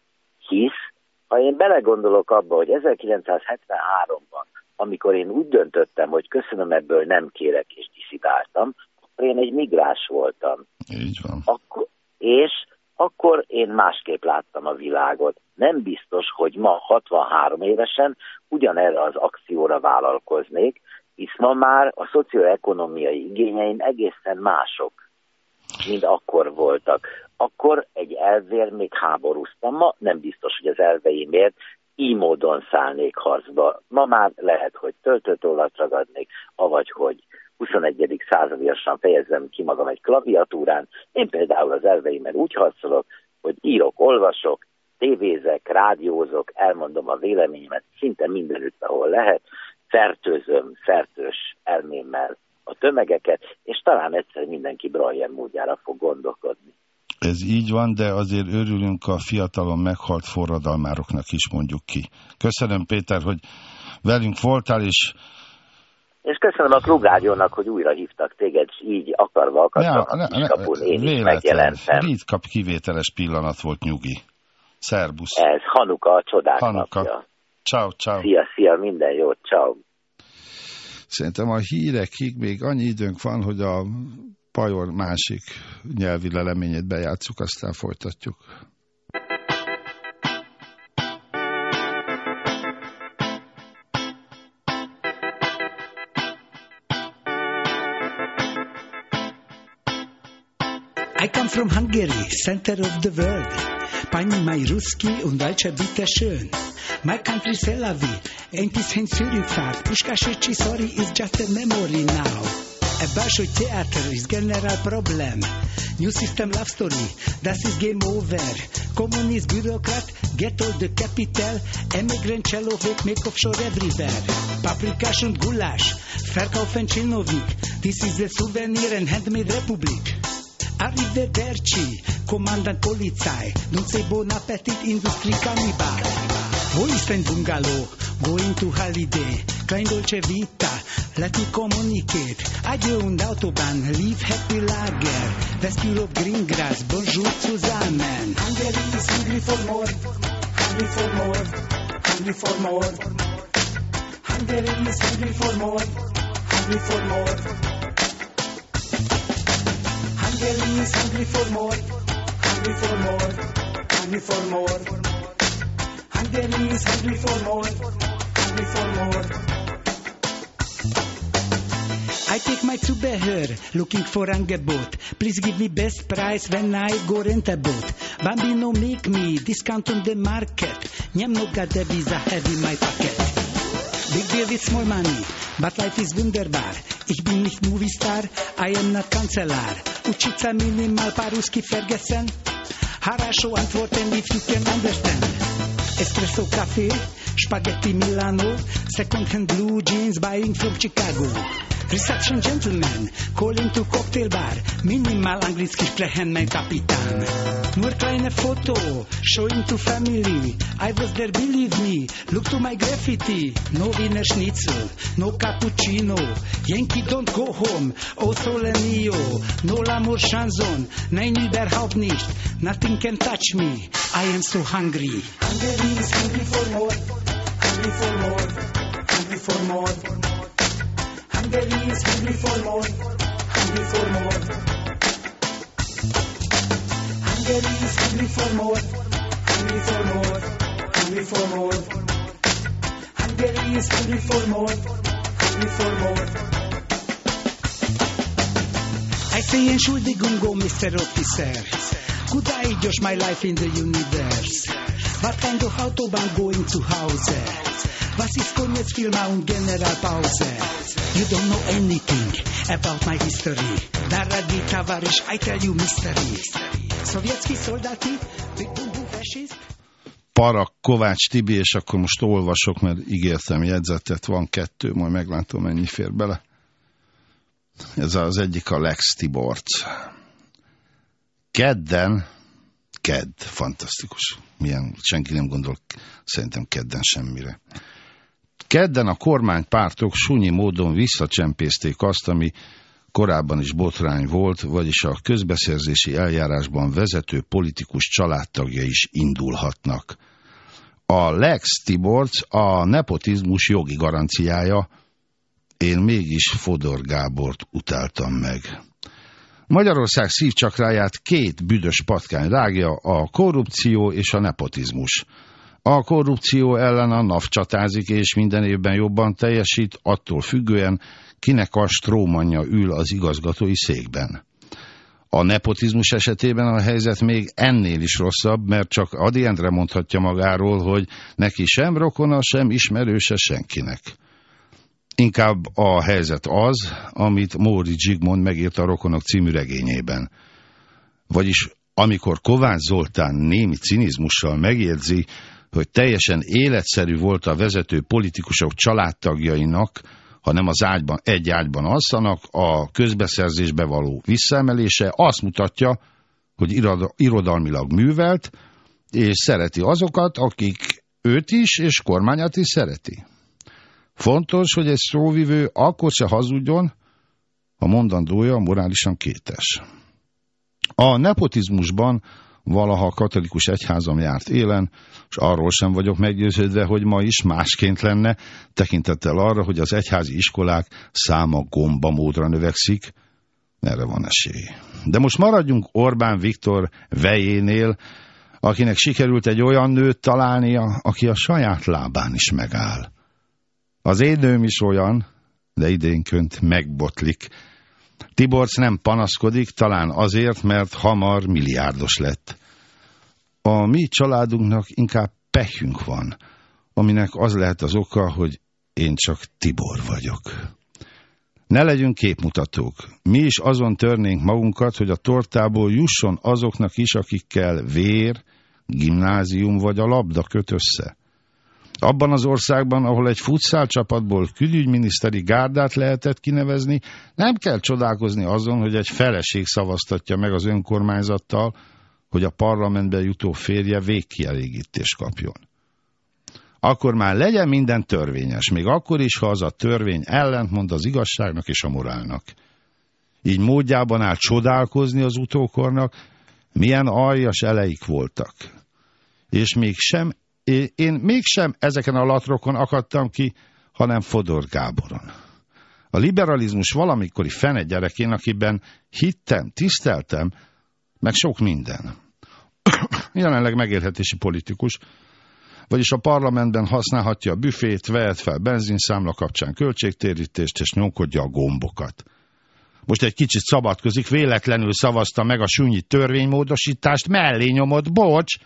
[SPEAKER 6] Hisz, ha én belegondolok abba, hogy 1973-ban, amikor én úgy döntöttem, hogy köszönöm, ebből nem kérek és diszidáltam, akkor én egy migráns voltam.
[SPEAKER 2] Így van.
[SPEAKER 6] Akkor, és akkor én másképp láttam a világot. Nem biztos, hogy ma 63 évesen ugyanerre az akcióra vállalkoznék, hisz ma már a szocioekonomiai igényeim egészen mások, mint akkor voltak. Akkor egy elvér még háborúztam, ma nem biztos, hogy az elveimért így módon szállnék harcba. Ma már lehet, hogy töltőtollat ragadnék, avagy hogy 21. századiasan fejezzem ki magam egy klaviatúrán. Én például az elveimmel úgy harcolok, hogy írok, olvasok, tévézek, rádiózok, elmondom a véleményemet szinte mindenütt, ahol lehet, fertőzöm, fertős elmémmel a tömegeket, és talán egyszer mindenki Brian módjára fog gondolkodni.
[SPEAKER 2] Ez így van, de azért örülünk a fiatalon meghalt forradalmároknak is mondjuk ki. Köszönöm Péter, hogy velünk voltál, és
[SPEAKER 6] És köszönöm a klubrádiónak, hogy újra hívtak téged, és így akarva akadtak a kiskapun, én is megjelentem.
[SPEAKER 2] ritka kivételes pillanat volt nyugi. Szerbusz.
[SPEAKER 6] Ez Hanuka a csodák
[SPEAKER 2] Hanuka.
[SPEAKER 6] napja.
[SPEAKER 2] Ciao, ciao.
[SPEAKER 6] Szia, szia, minden jót, ciao.
[SPEAKER 2] Szerintem a hírekig még annyi időnk van, hogy a Pajor másik nyelvi leleményét bejátszuk, aztán folytatjuk.
[SPEAKER 5] I come from Hungary, center of the world. Pani mai ruski und deutsche bitte schön. My country Tel Aviv, ain't this in Zürichfahrt. Pushka sorry is just a memory now. A Basho theater is general problem. New system love story, das is game over. Communist bureaucrat, get all the capital. Emigrant Chelovek make offshore everywhere. Paprikash und Gulasch, verkaufen Chilnovik. This is a souvenir and handmade republic. Arrivederci, Commandant Polizei, non sei bon appetit, Industrie Cannibal. Dein Bungalow? Going to holiday, klein dolce vita, let me communicate. Adieu und Autobahn, leave happy lager. Green grass, bonjour zusammen. Hungary is hungry for more. hungry for more, hungry for more. Hungary is hungry for more, hungry for more. Hungary is hungry for more, hungry for more, hungry for more hungry for more, hungry for more. I take my to here, looking for Angebot. Please give me best price when I go rent a boat. Bambino make me discount on the market. Njem no the visa have in my pocket. Big deal with small money, but life is wunderbar. Ich bin nicht movie star, I am not kancelar. Učica minimal pa Ferguson. Harašo antworten if you can understand. Espresso cafe, spaghetti Milano, second hand blue jeans buying from Chicago. Reception gentleman, calling to cocktail bar. Minimal anglicky sprechen, mein Kapitän. Nur kleine Foto, showing to family. I was there, believe me. Look to my graffiti. No Wiener Schnitzel, no cappuccino. Yankee don't go home. Oh sole mio. No l'amour chanson. Nein, überhaupt nicht. Nothing can touch me. I am so hungry. Hungry is hungry for more. Hungry for more. Hungry for more. Hungary is hungry for more, hungry for more. Hungary is hungry for more, hungry for more, hungry for more. Hungary is hungry for more, hungry for more. I say Entschuldigung, Mr. Officer. Could I judge my life in the universe? What kind of autobahn going to Hause? Was ist koniec filma und Generalpause? You don't know anything about my history. Daradi tavarish, I tell you mystery. Szovjetski szoldáti, big fascist.
[SPEAKER 2] Parak, Kovács Tibi, és akkor most olvasok, mert ígértem jegyzetet, van kettő, majd meglátom, mennyi fér bele. Ez az egyik a Lex Tiborc. Kedden, kedd, fantasztikus. Milyen, senki nem gondol szerintem kedden semmire. Kedden a kormánypártok sunyi módon visszacsempészték azt, ami korábban is botrány volt, vagyis a közbeszerzési eljárásban vezető politikus családtagja is indulhatnak. A Lex Tiborc a nepotizmus jogi garanciája, én mégis Fodor Gábort utáltam meg. Magyarország szívcsakráját két büdös patkány rágja, a korrupció és a nepotizmus. A korrupció ellen a NAV csatázik, és minden évben jobban teljesít, attól függően, kinek a strómanja ül az igazgatói székben. A nepotizmus esetében a helyzet még ennél is rosszabb, mert csak Adi Endre mondhatja magáról, hogy neki sem rokona, sem ismerőse senkinek. Inkább a helyzet az, amit Móri Zsigmond megírt a Rokonok című regényében. Vagyis amikor Kovács Zoltán némi cinizmussal megjegyzi, hogy teljesen életszerű volt a vezető politikusok családtagjainak, ha nem az ágyban, egy ágyban alszanak, a közbeszerzésbe való visszaemelése azt mutatja, hogy irodalmilag művelt, és szereti azokat, akik őt is, és kormányát is szereti. Fontos, hogy egy szóvivő akkor se hazudjon, a mondandója morálisan kétes. A nepotizmusban valaha katolikus egyházam járt élen, és arról sem vagyok meggyőződve, hogy ma is másként lenne, tekintettel arra, hogy az egyházi iskolák száma gomba módra növekszik, erre van esély. De most maradjunk Orbán Viktor vejénél, akinek sikerült egy olyan nőt találnia, aki a saját lábán is megáll. Az én nőm is olyan, de idénkönt megbotlik, Tiborc nem panaszkodik, talán azért, mert hamar milliárdos lett. A mi családunknak inkább pehünk van, aminek az lehet az oka, hogy én csak Tibor vagyok. Ne legyünk képmutatók. Mi is azon törnénk magunkat, hogy a tortából jusson azoknak is, akikkel vér, gimnázium vagy a labda köt össze. Abban az országban, ahol egy futszál csapatból külügyminiszteri gárdát lehetett kinevezni, nem kell csodálkozni azon, hogy egy feleség szavaztatja meg az önkormányzattal, hogy a parlamentbe jutó férje végkielégítést kapjon. Akkor már legyen minden törvényes, még akkor is, ha az a törvény ellentmond az igazságnak és a morálnak. Így módjában áll csodálkozni az utókornak, milyen aljas eleik voltak. És még sem én mégsem ezeken a latrokon akadtam ki, hanem Fodor Gáboron. A liberalizmus valamikori fene gyerekén, akiben hittem, tiszteltem, meg sok minden. *coughs* Jelenleg megélhetési politikus, vagyis a parlamentben használhatja a büfét, vehet fel benzinszámla kapcsán költségtérítést, és nyomkodja a gombokat. Most egy kicsit szabadkozik, véletlenül szavazta meg a súnyi törvénymódosítást, mellé nyomott, bocs!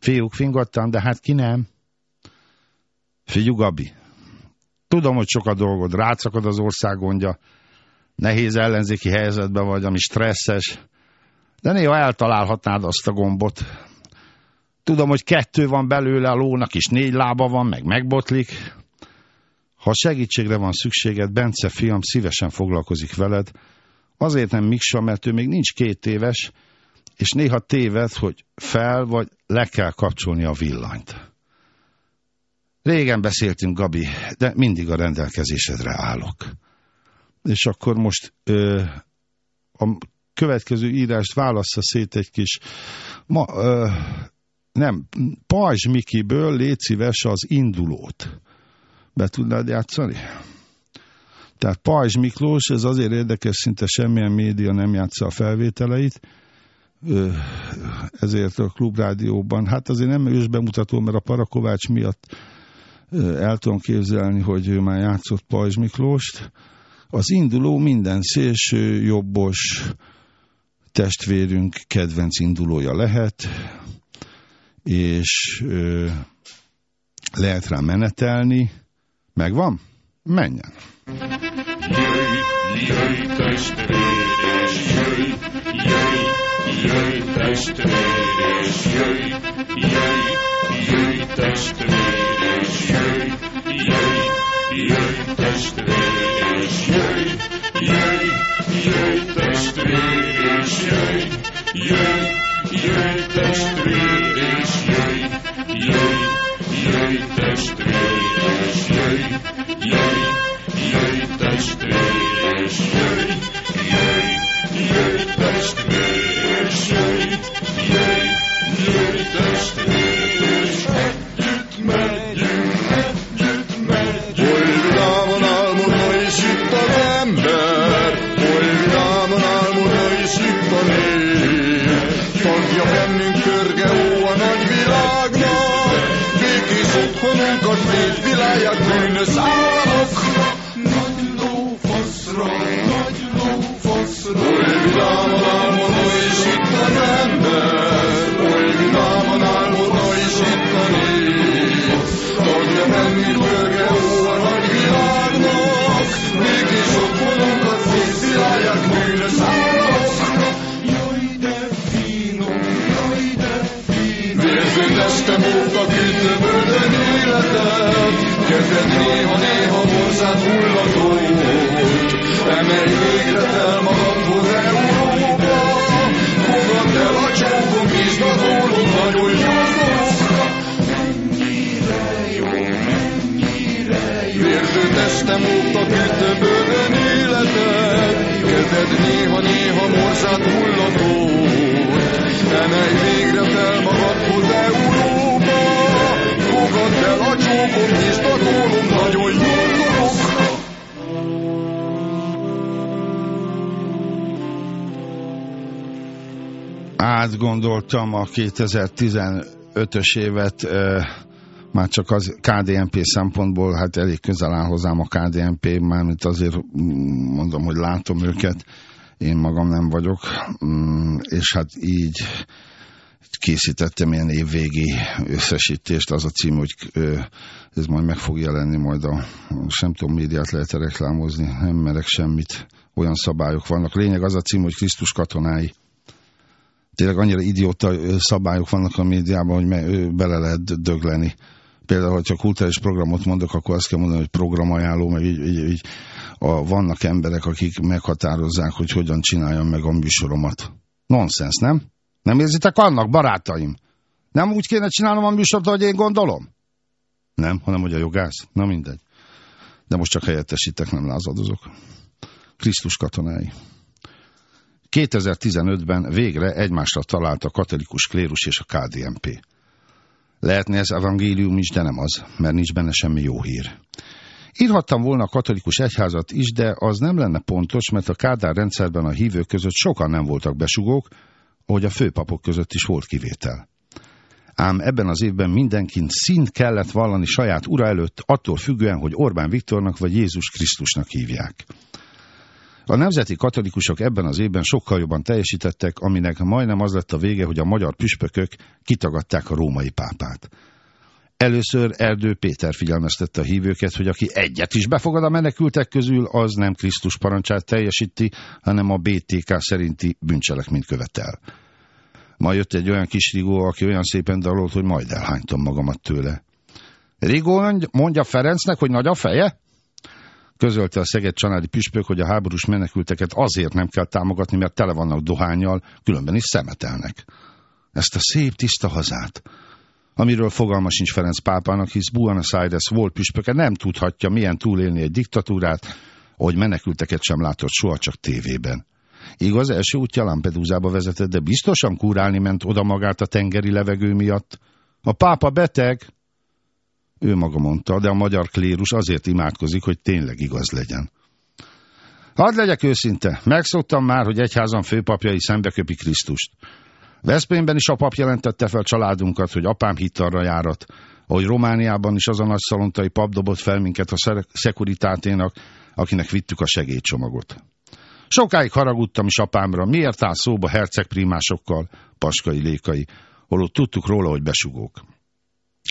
[SPEAKER 2] Fiúk fingattam, de hát ki nem? Figyú, Gabi, tudom, hogy sok a dolgod, rátszakad az ország gondja, nehéz ellenzéki helyzetben vagy, ami stresszes, de néha eltalálhatnád azt a gombot. Tudom, hogy kettő van belőle a lónak, és négy lába van, meg megbotlik. Ha segítségre van szükséged, Bence fiam szívesen foglalkozik veled. Azért nem Miksa, mert ő még nincs két éves, és néha téved, hogy fel vagy le kell kapcsolni a villanyt. Régen beszéltünk, Gabi, de mindig a rendelkezésedre állok. És akkor most ö, a következő írást válassza szét egy kis ma, ö, nem, Pajzs Mikiből légy szíves az indulót. Be tudnád játszani? Tehát Pajzs Miklós, ez azért érdekes, szinte semmilyen média nem játsza a felvételeit, ezért a klubrádióban, hát azért nem ős bemutató, mert a Parakovács miatt el tudom képzelni, hogy ő már játszott Pajzs Miklóst. Az induló minden szélső, jobbos testvérünk kedvenc indulója lehet, és lehet rá menetelni. Megvan? Menjen! Jöjj, jöjj, testvér, és jöjj, jöjj, Jij tijdstrijders, jij, jij, jij tijdstrijders, jij, jij, jij tijdstrijders, jij, jij, jij tijdstrijders, jij, jij, jij tijdstrijders, jij, jij, jij tijdstrijders, jij, jij, jij tijdstrijders, jij, jij, jij şey yerleştirmiş Hep gitmedim, hep gitmedim Boylamın armunu ışıkta demler Boylamın armunu ışıkta neyir Togyo hennin kürge uvanak vilagnar Vikis utkunu kosmit vilaja kynnes Vérzőn estem óta küzdöböldön életet, kezded néha-néha borzát hullatót. Emelj végre fel magadhoz Európa, fogadd el a csókom, bízd az ólom, nagyon jó dolgokra. Mennyire jó, mennyire jó. Vérző testem óta küzdöböldön életet, kezded néha-néha morzsát hullatót. Emelj végre fel magadhoz Európa, fogadd el a csókom, az ólom, nagyon jó dolgokra. átgondoltam a 2015-ös évet, már csak az KDNP szempontból, hát elég közel áll hozzám a KDNP, mármint azért mm, mondom, hogy látom őket, én magam nem vagyok, mm, és hát így készítettem ilyen évvégi összesítést, az a cím, hogy ez majd meg fog jelenni, majd a, sem tudom, médiát lehet -e reklámozni, nem merek semmit, olyan szabályok vannak. Lényeg az a cím, hogy Krisztus katonái tényleg annyira idióta szabályok vannak a médiában, hogy bele lehet dögleni. Például, hogyha kulturális programot mondok, akkor azt kell mondani, hogy programajánló, meg így, így, így a, vannak emberek, akik meghatározzák, hogy hogyan csináljam meg a műsoromat. Nonsens, nem? Nem érzitek annak, barátaim? Nem úgy kéne csinálnom a műsort, ahogy én gondolom? Nem, hanem hogy a jogász. Na mindegy. De most csak helyettesítek, nem lázadozok. Krisztus katonái. 2015-ben végre egymásra talált a katolikus klérus és a KDNP. Lehetne ez evangélium is, de nem az, mert nincs benne semmi jó hír. Írhattam volna a katolikus egyházat is, de az nem lenne pontos, mert a Kádár rendszerben a hívők között sokan nem voltak besugók, ahogy a főpapok között is volt kivétel. Ám ebben az évben mindenkin szint kellett vallani saját ura előtt, attól függően, hogy Orbán Viktornak vagy Jézus Krisztusnak hívják. A nemzeti katolikusok ebben az évben sokkal jobban teljesítettek, aminek majdnem az lett a vége, hogy a magyar püspökök kitagadták a római pápát. Először Erdő Péter figyelmeztette a hívőket, hogy aki egyet is befogad a menekültek közül, az nem Krisztus parancsát teljesíti, hanem a BTK szerinti bűncselekményt követel. Ma jött egy olyan kis Rigó, aki olyan szépen dalolt, hogy majd elhánytam magamat tőle. Rigó mondja Ferencnek, hogy nagy a feje? Közölte a Szeged családi püspök, hogy a háborús menekülteket azért nem kell támogatni, mert tele vannak dohányjal, különben is szemetelnek. Ezt a szép, tiszta hazát, amiről fogalma sincs Ferenc pápának, hisz Buenos Aires volt püspöke, nem tudhatja, milyen túlélni egy diktatúrát, hogy menekülteket sem látott soha csak tévében. Igaz, első útja Lampedusába vezetett, de biztosan kurálni ment oda magát a tengeri levegő miatt. A pápa beteg, ő maga mondta, de a magyar klérus azért imádkozik, hogy tényleg igaz legyen. Hadd legyek őszinte, megszoktam már, hogy egyházan főpapjai szembeköpi Krisztust. Veszprémben is a pap jelentette fel családunkat, hogy apám hittarra járat, ahogy Romániában is az a nagy szalontai pap dobott fel minket a szekuritáténak, akinek vittük a segédcsomagot. Sokáig haragudtam is apámra, miért áll szóba hercegprímásokkal, paskai lékai, holott tudtuk róla, hogy besugók.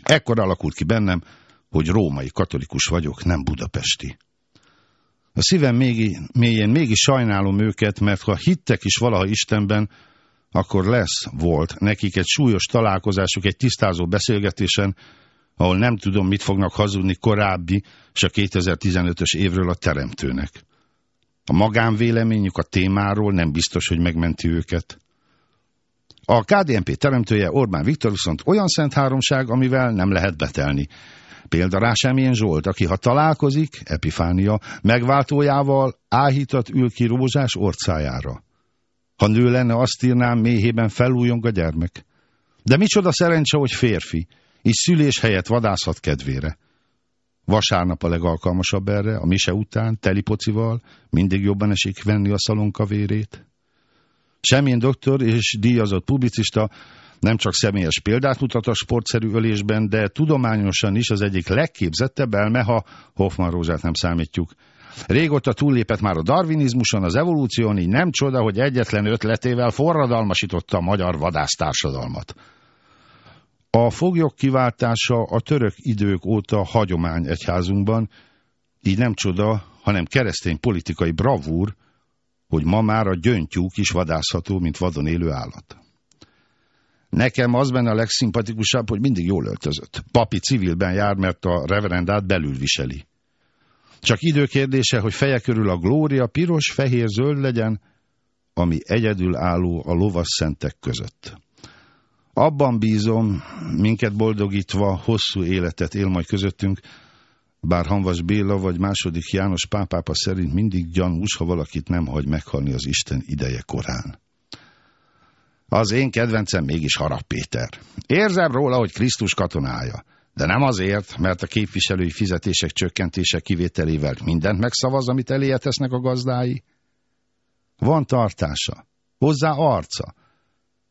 [SPEAKER 2] Ekkor alakult ki bennem, hogy római katolikus vagyok, nem budapesti. A szívem mégi, mélyén mégis sajnálom őket, mert ha hittek is valaha Istenben, akkor lesz, volt nekik egy súlyos találkozásuk, egy tisztázó beszélgetésen, ahol nem tudom, mit fognak hazudni korábbi és a 2015-ös évről a teremtőnek. A magánvéleményük a témáról nem biztos, hogy megmenti őket. A KDNP teremtője Orbán Viktor viszont olyan szent háromság, amivel nem lehet betelni. Példa rá semmilyen Zsolt, aki ha találkozik, Epifánia, megváltójával áhítat ül ki rózsás orcájára. Ha nő lenne, azt írnám, méhében felújong a gyermek. De micsoda szerencse, hogy férfi, és szülés helyett vadászhat kedvére. Vasárnap a legalkalmasabb erre, a mise után, telipocival, mindig jobban esik venni a szalonka Semmilyen doktor és díjazott publicista nem csak személyes példát mutat a sportszerű ölésben, de tudományosan is az egyik legképzettebb elme, ha Hoffman Rózsát nem számítjuk. Régóta túllépett már a darwinizmuson, az evolúción, így nem csoda, hogy egyetlen ötletével forradalmasította a magyar vadásztársadalmat. A foglyok kiváltása a török idők óta hagyomány egyházunkban, így nem csoda, hanem keresztény politikai bravúr, hogy ma már a gyöngytyúk is vadászható, mint vadon élő állat. Nekem az benne a legszimpatikusabb, hogy mindig jól öltözött. Papi civilben jár, mert a reverendát belül viseli. Csak időkérdése, hogy feje körül a glória piros, fehér, zöld legyen, ami egyedül álló a lovas szentek között. Abban bízom, minket boldogítva hosszú életet él majd közöttünk, bár Hanvas Béla vagy második János pápápa szerint mindig gyanús, ha valakit nem hagy meghalni az Isten ideje korán. Az én kedvencem mégis Harap Péter. Érzem róla, hogy Krisztus katonája. De nem azért, mert a képviselői fizetések csökkentése kivételével mindent megszavaz, amit eléje tesznek a gazdái. Van tartása, hozzá arca,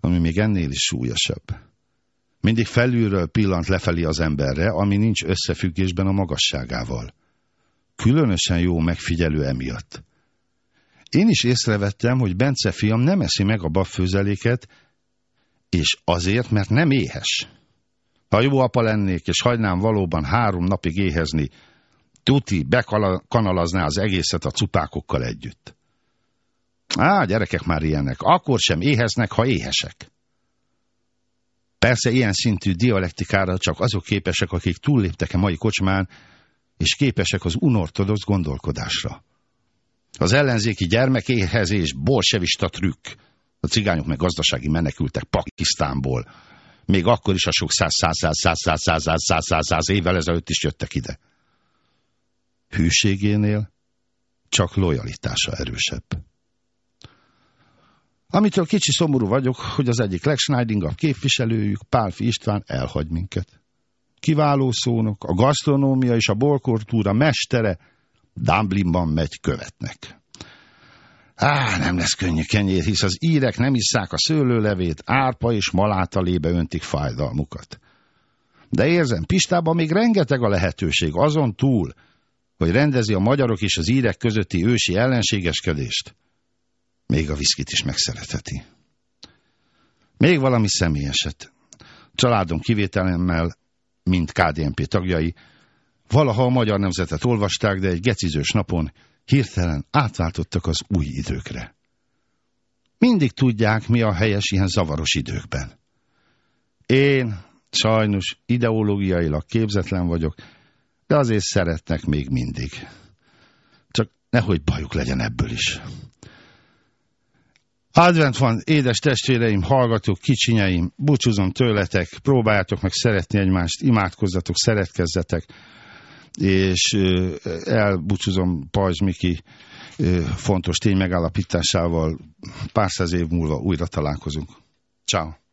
[SPEAKER 2] ami még ennél is súlyosabb. Mindig felülről pillant lefelé az emberre, ami nincs összefüggésben a magasságával. Különösen jó megfigyelő emiatt. Én is észrevettem, hogy Bence fiam nem eszi meg a babfőzeléket, és azért, mert nem éhes. Ha jó apa lennék, és hagynám valóban három napig éhezni, tuti bekanalazná az egészet a cupákokkal együtt. Á, gyerekek már ilyenek. Akkor sem éheznek, ha éhesek. Persze ilyen szintű dialektikára csak azok képesek, akik túlléptek a mai kocsmán, és képesek az unortodox gondolkodásra. Az ellenzéki gyermekéhezés bolsevista trükk. A cigányok meg gazdasági menekültek Pakisztánból. Még akkor is a sok száz, száz, száz, száz, száz, száz, száz, száz, száz, száz évvel ezelőtt is jöttek ide. Hűségénél csak lojalitása erősebb. Amitől kicsi szomorú vagyok, hogy az egyik legschneidingabb képviselőjük, Pálfi István elhagy minket. Kiváló szónok, a gasztronómia és a bolkortúra mestere Dublinban megy követnek. Á, nem lesz könnyű kenyér, hisz az írek nem isszák a szőlőlevét, árpa és malátalébe öntik fájdalmukat. De érzem, Pistában még rengeteg a lehetőség, azon túl, hogy rendezi a magyarok és az írek közötti ősi ellenségeskedést. Még a viszkit is megszeretheti. Még valami személyeset. Családom kivételemmel, mint KDNP tagjai, valaha a magyar nemzetet olvasták, de egy gecizős napon hirtelen átváltottak az új időkre. Mindig tudják, mi a helyes ilyen zavaros időkben. Én sajnos ideológiailag képzetlen vagyok, de azért szeretnek még mindig. Csak nehogy bajuk legyen ebből is. Advent van, édes testvéreim, hallgatók, kicsinyeim, búcsúzom tőletek, próbáljátok meg szeretni egymást, imádkozzatok, szeretkezzetek, és elbúcsúzom Pajzs Miki fontos tény megállapításával, pár száz év múlva újra találkozunk. Ciao.